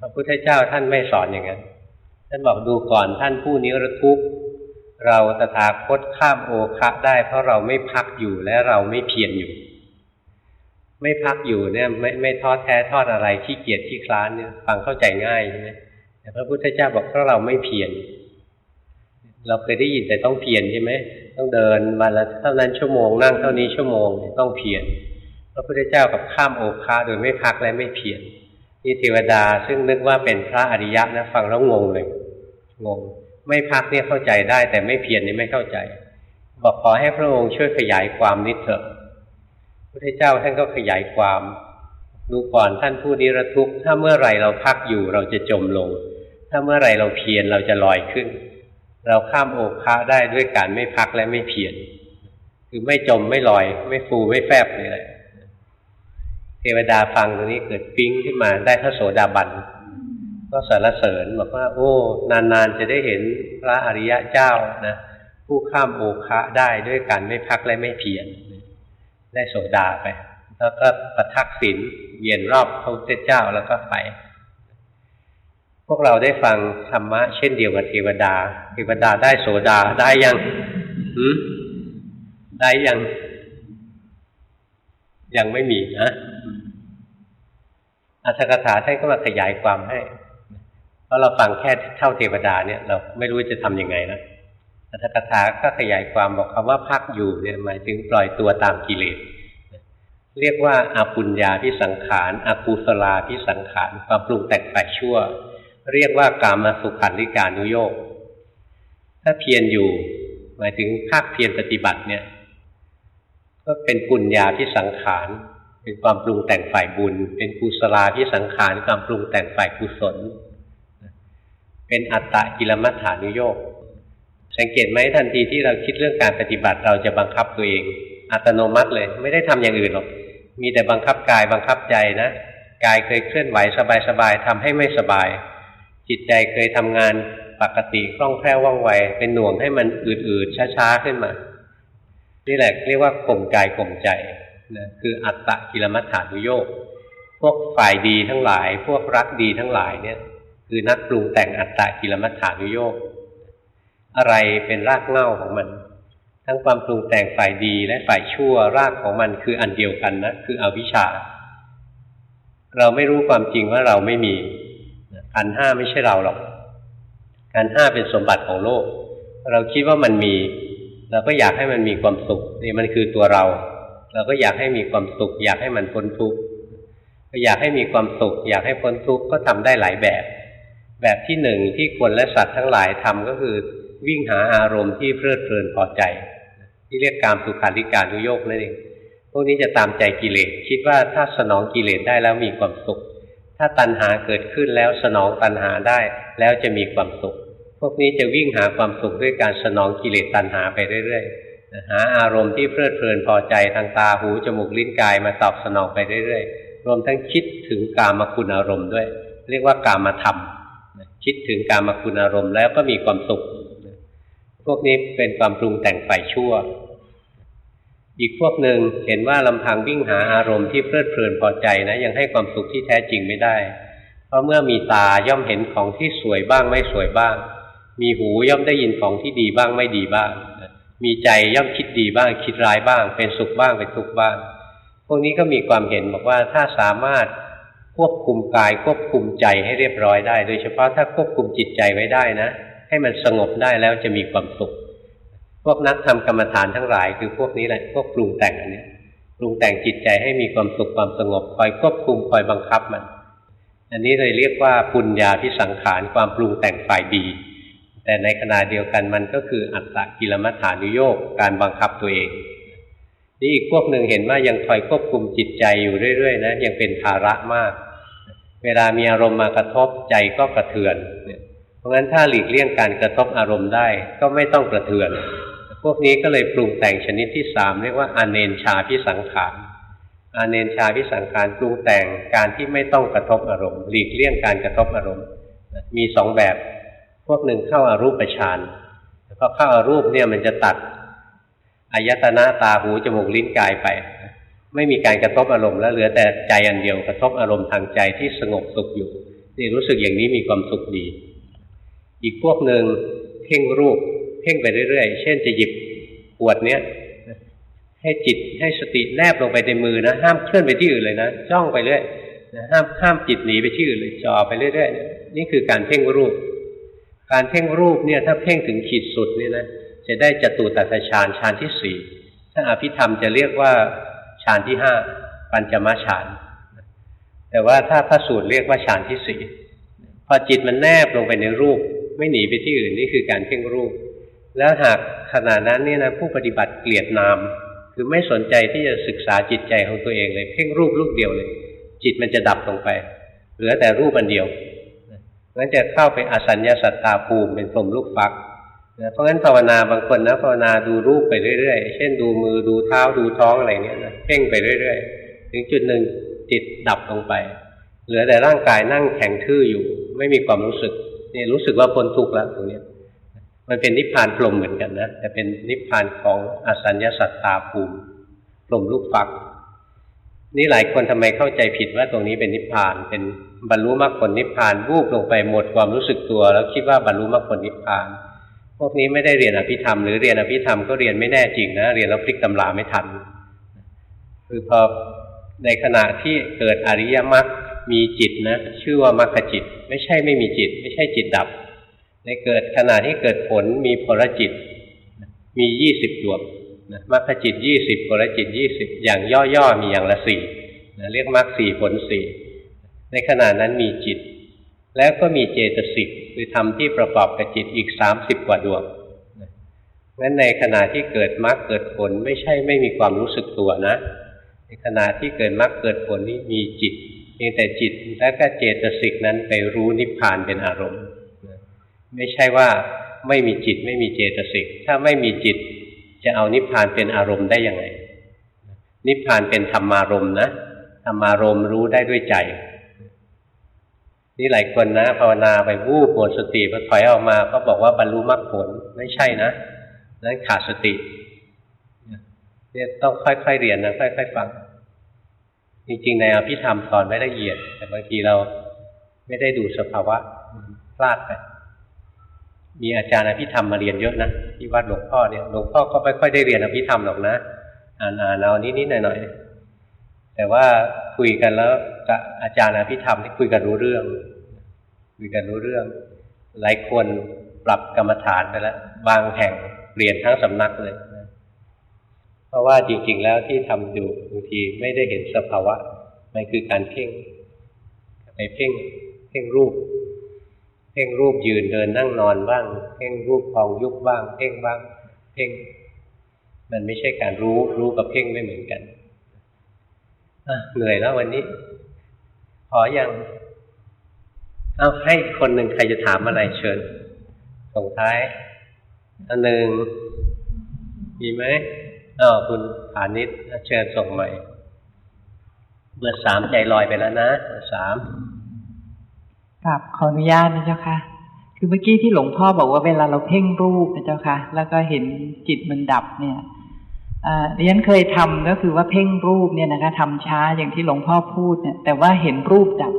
พระพุทธเจ้าท่านไม่สอนอย่างนั้น ท่านบอกดูก่อนท่านผู้นี้รทุกเราตถาคตข้ามโอคะได้ เพราะเราไม่พักอยู่และเราไม่เพียรอยู่ ไม่พักอยู่เนี่ย ไม่ไม่ทอดแท้ทอดอะไรขี้เกียจขี้คลานเนี่ยฟังเข้าใจง่ายใช่ไหมแต่พระพุทธเจ้าบอกเพราะเราไม่เพียรเราเคยได้ยินแต่ต้องเพียรใช่ไหม ต้องเดินวันละเท่านั้นชั่วโมงนั่งเท่านี้ชั่วโมงต้องเพียรพระพุทธเจ้ากับข้ามโอคาโดยไม่พักและไม่เพียรนี่เทวดาซึ่งนึกว่าเป็นพระอริยะนะฟังแล้วงงเลยงง ไม่พักเนี่ยเข้าใจได้ แต่ไม่เพียรนี่ไม่เข้าใจ บอกขอให้พระองค์ช่วยขยายความนิดเถอะพระเจ้าท่านก็ขยายความดูก่อนท่านผู้นิรทุกข์ถ้าเมื่อไรเราพักอยู่เราจะจมลง ถ้าเมื่อไรเราเพียรเราจะลอยขึ้น เราข้ามโอคาได้ด้วยการไม่พักและไม่เพียรคือไม่จมไม่ลอย ไม่ฟูไม่แฟบเลยแหละเทวดาฟังตรงนี้เกิดปิ๊งขึ้นมาได้พระโสดาบันก็สรรเสริญบอกว่า โอ้ นานๆจะได้เห็นพระอริยะเจ้านะผู้ข้ามโอคะได้ด้วยการไม่พักและไม่เพียรได้โสดาไป แล้วก็ประทักษิณเวียนรอบพระพุทธเจ้าแล้วก็ไป พวกเราได้ฟังธรรมะเช่นเดียวกับเทวดา เทวดาได้โสดาได้ยังหืมได้ยัง ยังไม่มีนะอัตถกถาท่านก็มาขยายความให้ เพราะเราฟังแค่เท่าเทวดาเนี่ย เราไม่รู้จะทํำยังไงนะอัตถกถาก็ขยายความบอกคำว่าพักอยู่เนี่ยหมายถึงปล่อยตัวตามกิเลสเรียกว่าอาปุญญาพิสังขารอากุศลาพิสังขารความปรุงแต่งฝ่ายชั่ว เรียกว่ากามาสุขันธิการนุโยกถ้าเพียรอยู่ หมายถึงภาคเพียรปฏิบัติเนี่ย ก็เป็นปุญญาพิสังขารเป็นความปรุงแต่งฝ่ายบุญ เป็นกุศลาพิสังขารความปรุงแต่งฝ่ายกุศล เป็นอัตตะกิลมัฏฐานุโยกสังเกตไหมทันทีที่เราคิดเรื่องการปฏิบัติเราจะบังคับตัวเอง อัตโนมัติเลย ไม่ได้ทำอย่างอื่นหรอกมีแต่บังคับกายบังคับใจนะกายเคยเคลื่อนไหวสบายๆทำให้ไม่สบาย จิตใจเคยทำงานปกติคล่องแคล่วว่องไวเป็นหน่วงให้มันอืดๆช้าๆขึ้นมา นี่แหละเรียกว่าข่มกายข่มใจนะคืออัตตะกิลมัฏฐานุโยกพวกฝ่ายดีทั้งหลาย พวกรักดีทั้งหลายเนี่ย คือนักปรุงแต่งอัตตากิลมัฏฐานุโยกอะไรเป็นรากเหง้าของมัน ทั้งความปรุงแต่งฝ่ายดีและฝ่ายชั่วรากของมันคืออันเดียวกันนะคืออวิชชา เราไม่รู้ความจริงว่าเราไม่มี ขันห้าไม่ใช่เราหรอกขันห้าเป็นสมบัติของโลก เราคิดว่ามันมี เราก็อยากให้มันมีความสุขนี่มันคือตัวเรา เราก็อยากให้มีความสุข อยากให้มันพ้นทุกข์อยากให้มีความสุข อยากให้พ้นทุกข์ก็ทำได้หลายแบบ แบบที่หนึ่งที่คนและสัตว์ทั้งหลายทำก็คือ วิ่งหาอารมณ์ที่เพลิดเพลินพอใจ ที่เรียกการสุขาริการุโยกนั่นเองพวกนี้จะตามใจกิเลสคิดว่าถ้าสนองกิเลสได้แล้วมีความสุข ถ้าตัณหาเกิดขึ้นแล้วสนองตัณหาได้ แล้วจะมีความสุข พวกนี้จะวิ่งหาความสุขด้วยการสนองกิเลสตัณหาไปเรื่อยๆหาอารมณ์ที่เพลิดเพลินพอใจทางตาหูจมูกลิ้นกายมาตอบสนองไปเรื่อยๆรวมทั้งคิดถึงกามคุณอารมณ์ด้วย เรียกว่ากามธรรมคิดถึงการมาคุณอารมณ์แล้วก็มีความสุข พวกนี้เป็นความปรุงแต่งฝ่ายชั่ว อีกพวกหนึ่งเห็นว่าลำพังวิ่งหาอารมณ์ที่เพลิดเพลินพอใจนะยังให้ความสุขที่แท้จริงไม่ได้ เพราะเมื่อมีตาย่อมเห็นของที่สวยบ้างไม่สวยบ้าง มีหูย่อมได้ยินของที่ดีบ้างไม่ดีบ้าง มีใจย่อมคิดดีบ้างคิดร้ายบ้าง เป็นสุขบ้างเป็นทุกข์บ้าง พวกนี้ก็มีความเห็นบอกว่าถ้าสามารถควบคุมกายควบคุมใจให้เรียบร้อยได้ โดยเฉพาะถ้าควบคุมจิตใจไว้ได้นะ ให้มันสงบได้แล้วจะมีความสุข พวกนักทำกรรมฐานทั้งหลาย คือพวกนี้แหละพวกปรุงแต่งอันนี้ปรุงแต่งจิตใจให้มีความสุขความสงบคอยควบคุมคอยบังคับมัน อันนี้เลยเรียกว่าปุญญาพิสังขารความปรุงแต่งฝ่ายดี แต่ในขณะเดียวกันมันก็คืออัตตะกิลมัฐานุโยกการบังคับตัวเองนี่อีกพวกหนึ่งเห็นว่ายังคอยควบคุมจิตใจอยู่เรื่อยๆนะยังเป็นภาระมาก เวลามีอารมณ์มากระทบใจก็กระเทือน เพราะงั้นถ้าหลีกเลี่ยงการกระทบอารมณ์ได้ก็ไม่ต้องกระเทือน วกนี้ก็เลยปรุงแต่งชนิดที่สามเรียกว่าอเนนชาพิสังขารอเนนชาพิสังขารปรุงแต่งการที่ไม่ต้องกระทบอารมณ์ หลีกเลี่ยงการกระทบอารมณ์ มีสองแบบ พวกหนึ่งเข้าอารูปฌานพอเข้าอารูปเนี่ยมันจะตัดอายตนะตาหูจมูกลิ้นกายไป ไม่มีการกระทบอารมณ์แล้วเหลือแต่ใจอันเดียวกระทบอารมณ์ทางใจที่สงบสุขอยู่นี่รู้สึกอย่างนี้มีความสุขดี อีกพวกหนึ่งเพ่งรูป พ่งไปเรื่อยๆ เช่นจะหยิบขวดเนี้ยให้จิตให้สติแนบลงไปในมือนะ ห้ามเคลื่อนไปที่อื่นเลยนะจ้องไปเรื่อยห้ามห้ามจิตหนีไปที่อื่นเลยจ่อไปเรื่อยๆนี่คือการเพ่งรูป การเพ่งรูปเนี่ยถ้าเพ่งถึงขีดสุดนี่นะจะได้จตุตัสฌานฌานที่สี่ถ้าอภิธรรมจะเรียกว่าฌานที่ห้าปัญจมาฌาน แต่ว่าถ้าพระสูตรเรียกว่าฌานที่สี่พอจิตมันแนบลงไปในรูป ไม่หนีไปที่อื่นนี่คือการเพ่งรูป แล้วหากขณะนั้นนี่นะผู้ปฏิบัติเกลียดนาม คือไม่สนใจที่จะศึกษาจิตใจของตัวเองเลยเพ่งรูปรูปเดียวเลย จิตมันจะดับลงไป เหลือแต่รูปอันเดียวงั้นจะเข้าไปอสัญญาสัตตาภูมิเป็นพรมลูกฟักนะเพราะงั้นภาวนาบางคนนะภาวนาดูรูปไปเรื่อยๆ เช่นดูมือดูเท้าดูท้องอะไรเงี้ยนะเพ่งไปเรื่อยๆ ถึงจุดหนึ่งจิตดับลงไป เหลือแต่ร่างกายนั่งแข็งทื่ออยู่ ไม่มีความรู้สึกนี่รู้สึกว่าพ้นทุกข์แล้วตรงนี้ย มันเป็นนิพพานพรมเหมือนกันนะแต่เป็นนิพพานของอสัญญาสัตตาภูมิพรมลูกฟัก นี่หลายคนทำไมเข้าใจผิดว่าตรงนี้เป็นนิพพาน เป็นบรรลุมรรคผลนิพพานวูบลงไปหมดความรู้สึกตัว แล้วคิดว่าบรรลุมรรคผลนิพพาน พวกนี้ไม่ได้เรียนอภิธรรมหรือเรียนอภิธรรมก็เรียนไม่แน่จริงนะเรียนแล้วพลิกตำราไม่ทัน คือพอในขณะที่เกิดอริยมรรคมีจิตนะชื่อว่ามรรคจิต ไม่ใช่ไม่มีจิต ไม่ใช่จิตดับ ในเกิดขณะที่เกิดผลมีผลจิต มียี่สิบดวงนะมรรคจิตยี่สิบผลจิตยี่สิบอย่างย่อๆมีอย่างละสี่นะเรียกมรรคสี่ผลสี่ในขณะนั้นมีจิต แล้วก็มีเจตสิกคือธรรมที่ประกอบกับจิตอีกสามสิบกว่าดวงงั้นในขณะที่เกิดมรรคเกิดผลไม่ใช่ไม่มีความรู้สึกตัวนะ ในขณะที่เกิดมรรคเกิดผลนี้มีจิตเพียงแต่จิตและก็เจตสิกนั้นไปรู้นิพพานเป็นอารมณ์ ไม่ใช่ว่าไม่มีจิตไม่มีเจตสิก ถ้าไม่มีจิตจะเอานิพพานเป็นอารมณ์ได้ยังไง นิพพานเป็นธรรมารมณ์นะธรรมารมณ์รู้ได้ด้วยใจ นี่หลายคนนะภาวนาไปวูบหมดสติพอถอยออกมาก็บอกว่าบรรลุมรรคผลไม่ใช่นะนั้นขาดสติเนี่ยต้องค่อยๆเรียนนะค่อยๆฟัง จริงๆในอภิธรรมสอนไม่ละเอียด แต่บางทีเราไม่ได้ดูสภาวะพลาดไป มีอาจารย์อภิธรรมมาเรียนเยอะนะที่วัดหลวงพ่อเนี่ยหลวงพ่อก็ไม่ค่อยได้เรียนอภิธรรมหรอกนะอ่านอ่านเอานิดๆหน่อยๆแต่ว่าคุยกันแล้วกับอาจารย์อภิธรรมที่คุยกันรู้เรื่องคุยกันรู้เรื่อง หลายคนปรับกรรมฐานไปแล้วบางแห่งเปลี่ยนทั้งสำนักเลยเพราะว่าจริง ๆ แล้วที่ทำอยู่บางทีไม่ได้เห็นสภาวะมันคือการเพ่งไปเพ่งเพ่งรูป เพ่งรูปยืนเดินนั่งนอนบ้าง เพ่งรูปพองยุบบ้าง เพ่งบ้าง เพ่ง มันไม่ใช่การรู้ รู้กับเพ่งไม่เหมือนกันเหนื่อยแล้ววันนี้ ขออยังเอาให้คนหนึ่งใครจะถามอะไรเชิญส่งท้ายอันหนึ่งมีไหมอ๋อคุณฐานิชเชิญส่งใหม่ เบอร์สามใจลอยไปแล้วนะเบอร์สาม กับขออนุญาตนะเจ้าค่ะ คือเมื่อกี้ที่หลวงพ่อบอกว่าเวลาเราเพ่งรูปนะเจ้าค่ะ แล้วก็เห็นจิตมันดับเนี่ยดิฉันเคยทำก็คือว่าเพ่งรูปเนี่ยนะคะทำช้าอย่างที่หลวงพ่อพูดเนี่ย แต่ว่าเห็นรูปดับ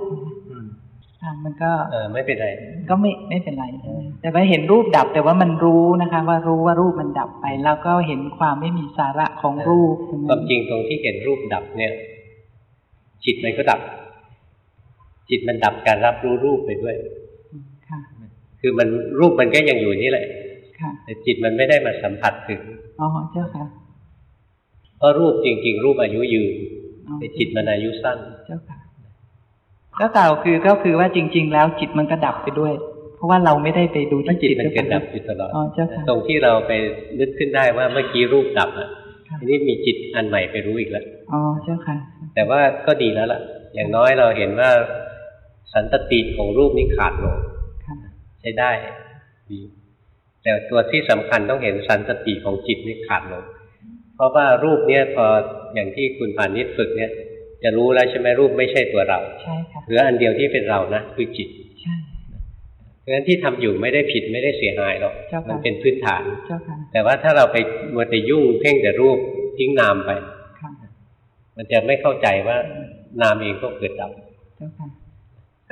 มันก็เออไม่เป็นไร ก็ไม่ไม่เป็นไร แต่ว่าเห็นรูปดับแต่ว่ามันรู้นะคะ ว่ารู้ว่ารูปมันดับไป แล้วก็เห็นความไม่มีสาระของรูปความจริงตรงที่เห็นรูปดับเนี่ย จิตมันก็ดับ จิตมันดับการรับรู้รูปไปด้วยค่ะคือมันรูปมันก็ยังอยู่นี่แหละค่ะแต่จิตมันไม่ได้มาสัมผัสถึงอ๋อเจ้าค่ะเพราะรูปจริง ๆ รูปอายุยืนแต่จิตมันอายุสั้นเจ้าค่ะก็กล่าวคือก็คือว่าจริง ๆ แล้วจิตมันก็ดับไปด้วย เพราะว่าเราไม่ได้ไปดูที่จิตมันเกิดดับอยู่ตลอดตรงที่เราไปนึกขึ้นได้ว่าเมื่อกี้รูปดับอะทีนี้มีจิตอันใหม่ไปรู้อีกแล้วอ๋อเจ้าค่ะ แต่ว่าก็ดีแล้วล่ะ อย่างน้อยเราเห็นว่า สันตติของรูปนี้ขาดลงใช้ได้ดีแต่ตัวที่สำคัญต้องเห็นสันตติของจิตนี่ขาดลง เพราะว่ารูปเนี้ยพออย่างที่คุณผ่านนิดฝึกเนี่ย จะรู้แล้วใช่ไหมรูปไม่ใช่ตัวเราใช่ค่ะเหลืออันเดียวที่เป็นเรานะคือจิตใช่เพราะฉะนั้นที่ทำอยู่ไม่ได้ผิดไม่ได้เสียหายหรอกมันเป็นพื้นฐานแต่ว่าถ้าเราไปมัวแต่ยุ่งเพ่งแต่รูปทิ้งนามไปมันจะไม่เข้าใจว่านามเองก็เกิดดับ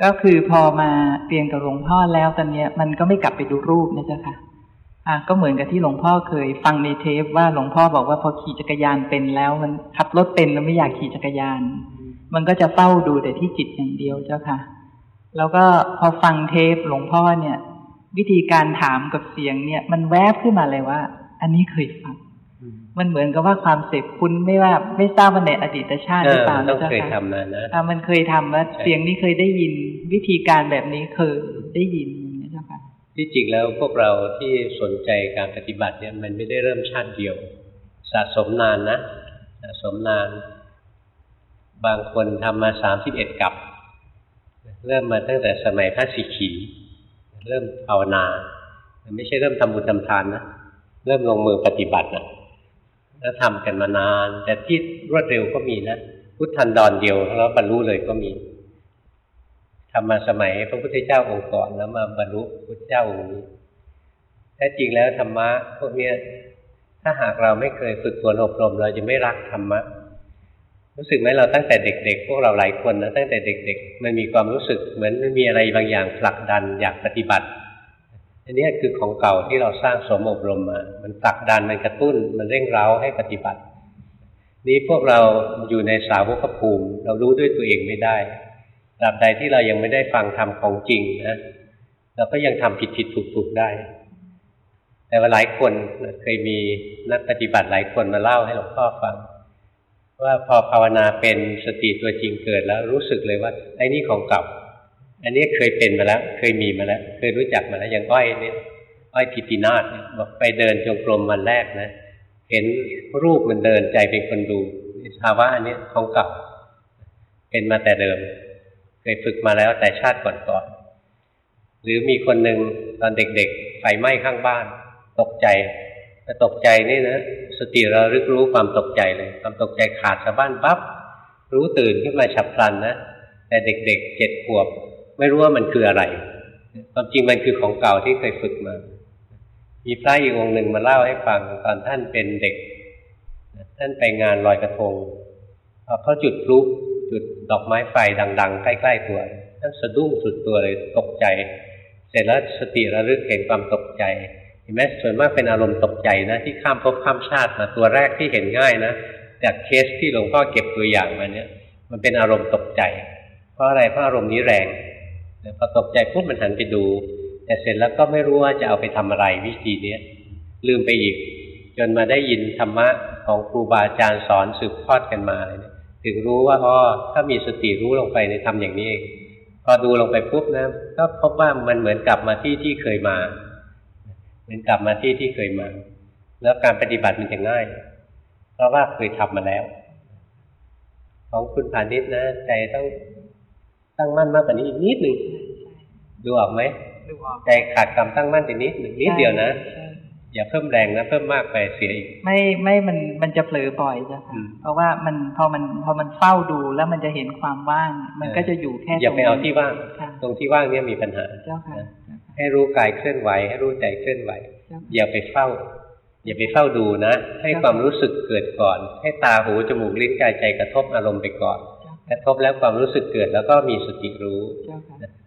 ก็คือพอมาเรียนกับหลวงพ่อแล้วตอนนี้มันก็ไม่กลับไปดูรูปนะเจ้าค่ะอะก็เหมือนกับที่หลวงพ่อเคยฟังในเทปว่าหลวงพ่อบอกว่าพอขี่จักรยานเป็นแล้ว มันขับรถเป็นแล้วไม่อยากขี่จักรยาน มันก็จะเฝ้าดูแต่ที่จิตอย่างเดียวเจ้าค่ะ แล้วก็พอฟังเทปหลวงพ่อเนี่ย วิธีการถามกับเสียงเนี่ย มันแวบขึ้นมาเลยว่า อันนี้เคยฟัง มันเหมือนกับว่าความเสพคุณไม่ว่าไม่ทราบว่าในอดีตชาติหรือเปล่าเจ้าค่ะเคยทำนะนะมันเคยทำว่าเสียงนี้เคยได้ยินวิธีการแบบนี้เคยได้ยินเจ้าค่ะที่จริงแล้วพวกเราที่สนใจการปฏิบัติเนี่ยมันไม่ได้เริ่มชาติเดียว สะสมนานนะสะสมนาน บางคนทำมาสามสิบเอ็ดกับ เริ่มมาตั้งแต่สมัยพระสิขี เริ่มภาวนา ไม่ใช่เริ่มทำบุญทำทานนะ เริ่มลงมือปฏิบัตินะ แล้วทำกันมานาน แต่ที่รวดเร็วก็มีนะพุทธันดรเดียวแล้วบรรลุเลยก็มีทำมาสมัยพระพุทธเจ้าองค์ก่อนแล้วมาบรรลุพุทธเจ้าองค์นี้แท้จริงแล้วธรรมะพวกเนี้ยถ้าหากเราไม่เคยฝึกฝนอบรม เราจะไม่รักธรรมะรู้สึกไหมเราตั้งแต่เด็ก ๆ พวกเราหลายคนนะตั้งแต่เด็ก ๆ มันมีความรู้สึกเหมือนมันมีอะไรบางอย่างผลักดันอยากปฏิบัติ อันนี้คือของเก่าที่เราสร้างสมอบรมมา มันผลักดันมันกระตุ้น มันเร่งเร้าให้ปฏิบัติ นี้พวกเราอยู่ในสาวกภูมิ เรารู้ด้วยตัวเองไม่ได้ตราบใดที่เรายังไม่ได้ฟังธรรมของจริงนะเราก็ยังทำผิดผิดถูกถูกได้ แต่ว่าหลายคนเคยมีนักปฏิบัติหลายคนมาเล่าให้หลวงพ่อฟัง ว่าพอภาวนาเป็นสติตัวจริงเกิดแล้วรู้สึกเลยว่าไอ้นี่ของเก่า อันนี้เคยเป็นมาแล้ว เคยมีมาแล้ว เคยรู้จักมาแล้วอย่างอ้อยเนี่ยอ้อยทิตินาศบอกไปเดินจงกรมวันแรกนะ เห็นรูปมันเดินใจเป็นคนดูภาวะอันนี้ของเก่าเป็นมาแต่เดิม เคยฝึกมาแล้วแต่ชาติก่อนๆหรือมีคนหนึ่งตอนเด็กๆไฟไหม้ข้างบ้าน ตกใจแต่ตกใจนี่นะสติเราลึกรู้ความตกใจเลย ความตกใจขาดสะบ้านปั๊บรู้ตื่นขึ้นมาฉับพลันนะแต่เด็กๆเจ็ดขวบ ไม่รู้ว่ามันคืออะไรความจริงมันคือของเก่าที่เคยฝึกมา มีพระอีกองค์หนึ่งมาเล่าให้ฟังตอนท่านเป็นเด็ก ท่านไปงานลอยกระทงพอเขาจุดพลุจุดดอกไม้ไฟดัง ๆ ใกล้ๆตัวท่านสะดุ้งสุดตัวเลยตกใจ เสร็จแล้วสติระลึกเห็นความตกใจเห็นไหมส่วนมากเป็นอารมณ์ตกใจนะที่ข้ามภพข้ามชาติมาตัวแรกที่เห็นง่ายนะจากเคสที่หลวงพ่อเก็บตัวอย่างมาเนี่ยมันเป็นอารมณ์ตกใจ เพราะอะไรเพราะอารมณ์นี้แรง พอตกใจปุ๊บมันหันไปดู แต่เสร็จแล้วก็ไม่รู้ว่าจะเอาไปทำอะไรวิธีเนี้ยลืมไปอีก จนมาได้ยินธรรมะของครูบาอาจารย์สอนสืบทอดกันมาเลยถึงรู้ว่าอ๋อถ้ามีสติรู้ลงไปในทำอย่างนี้เองพอดูลงไปปุ๊บนะก็พบว่ามันเหมือนกลับมาที่ที่เคยมา เหมือนกลับมาที่ที่เคยมา แล้วการปฏิบัติมันจะง่าย เพราะว่าเคยทำมาแล้ว ของคุณพาณิชย์นะ ใจต้อง ตั้งมั่นมากกว่านี้อีกนิดหนึ่งดูออกไหมใจขาดความตั้งมั่นไปนิดหนึ่งนิดเดียวนะอย่าเพิ่มแรงนะเพิ่มมากไปเสียอีกไม่ไม่มันมันจะเผลอบ่อยจ้ะเพราะว่ามันพอมันพอมันเฝ้าดูแล้วมันจะเห็นความว่าง มันก็จะอยู่แค่อย่าไปเอาที่ว่าง ตรงที่ว่างเนี่ยมีปัญหาเจ้าค่ะให้รู้กายเคลื่อนไหว ให้รู้ใจเคลื่อนไหว อย่าไปเฝ้า อย่าไปเฝ้าดูนะ ให้ความรู้สึกเกิดก่อน ให้ตาหูจมูกลิ้นกายใจกระทบอารมณ์ไปก่อน กระทบแล้วความรู้สึกเกิดแล้วก็มีสติรู้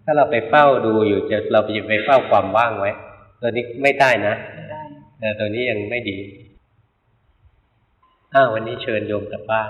ถ้าเราไปเฝ้าดูอยู่จะเราจะไปเฝ้าความว่างไว้ ตัวนี้ไม่ได้นะแต่ตัวนี้ยังไม่ดีอ้าววันนี้เชิญโยมกลับบ้าน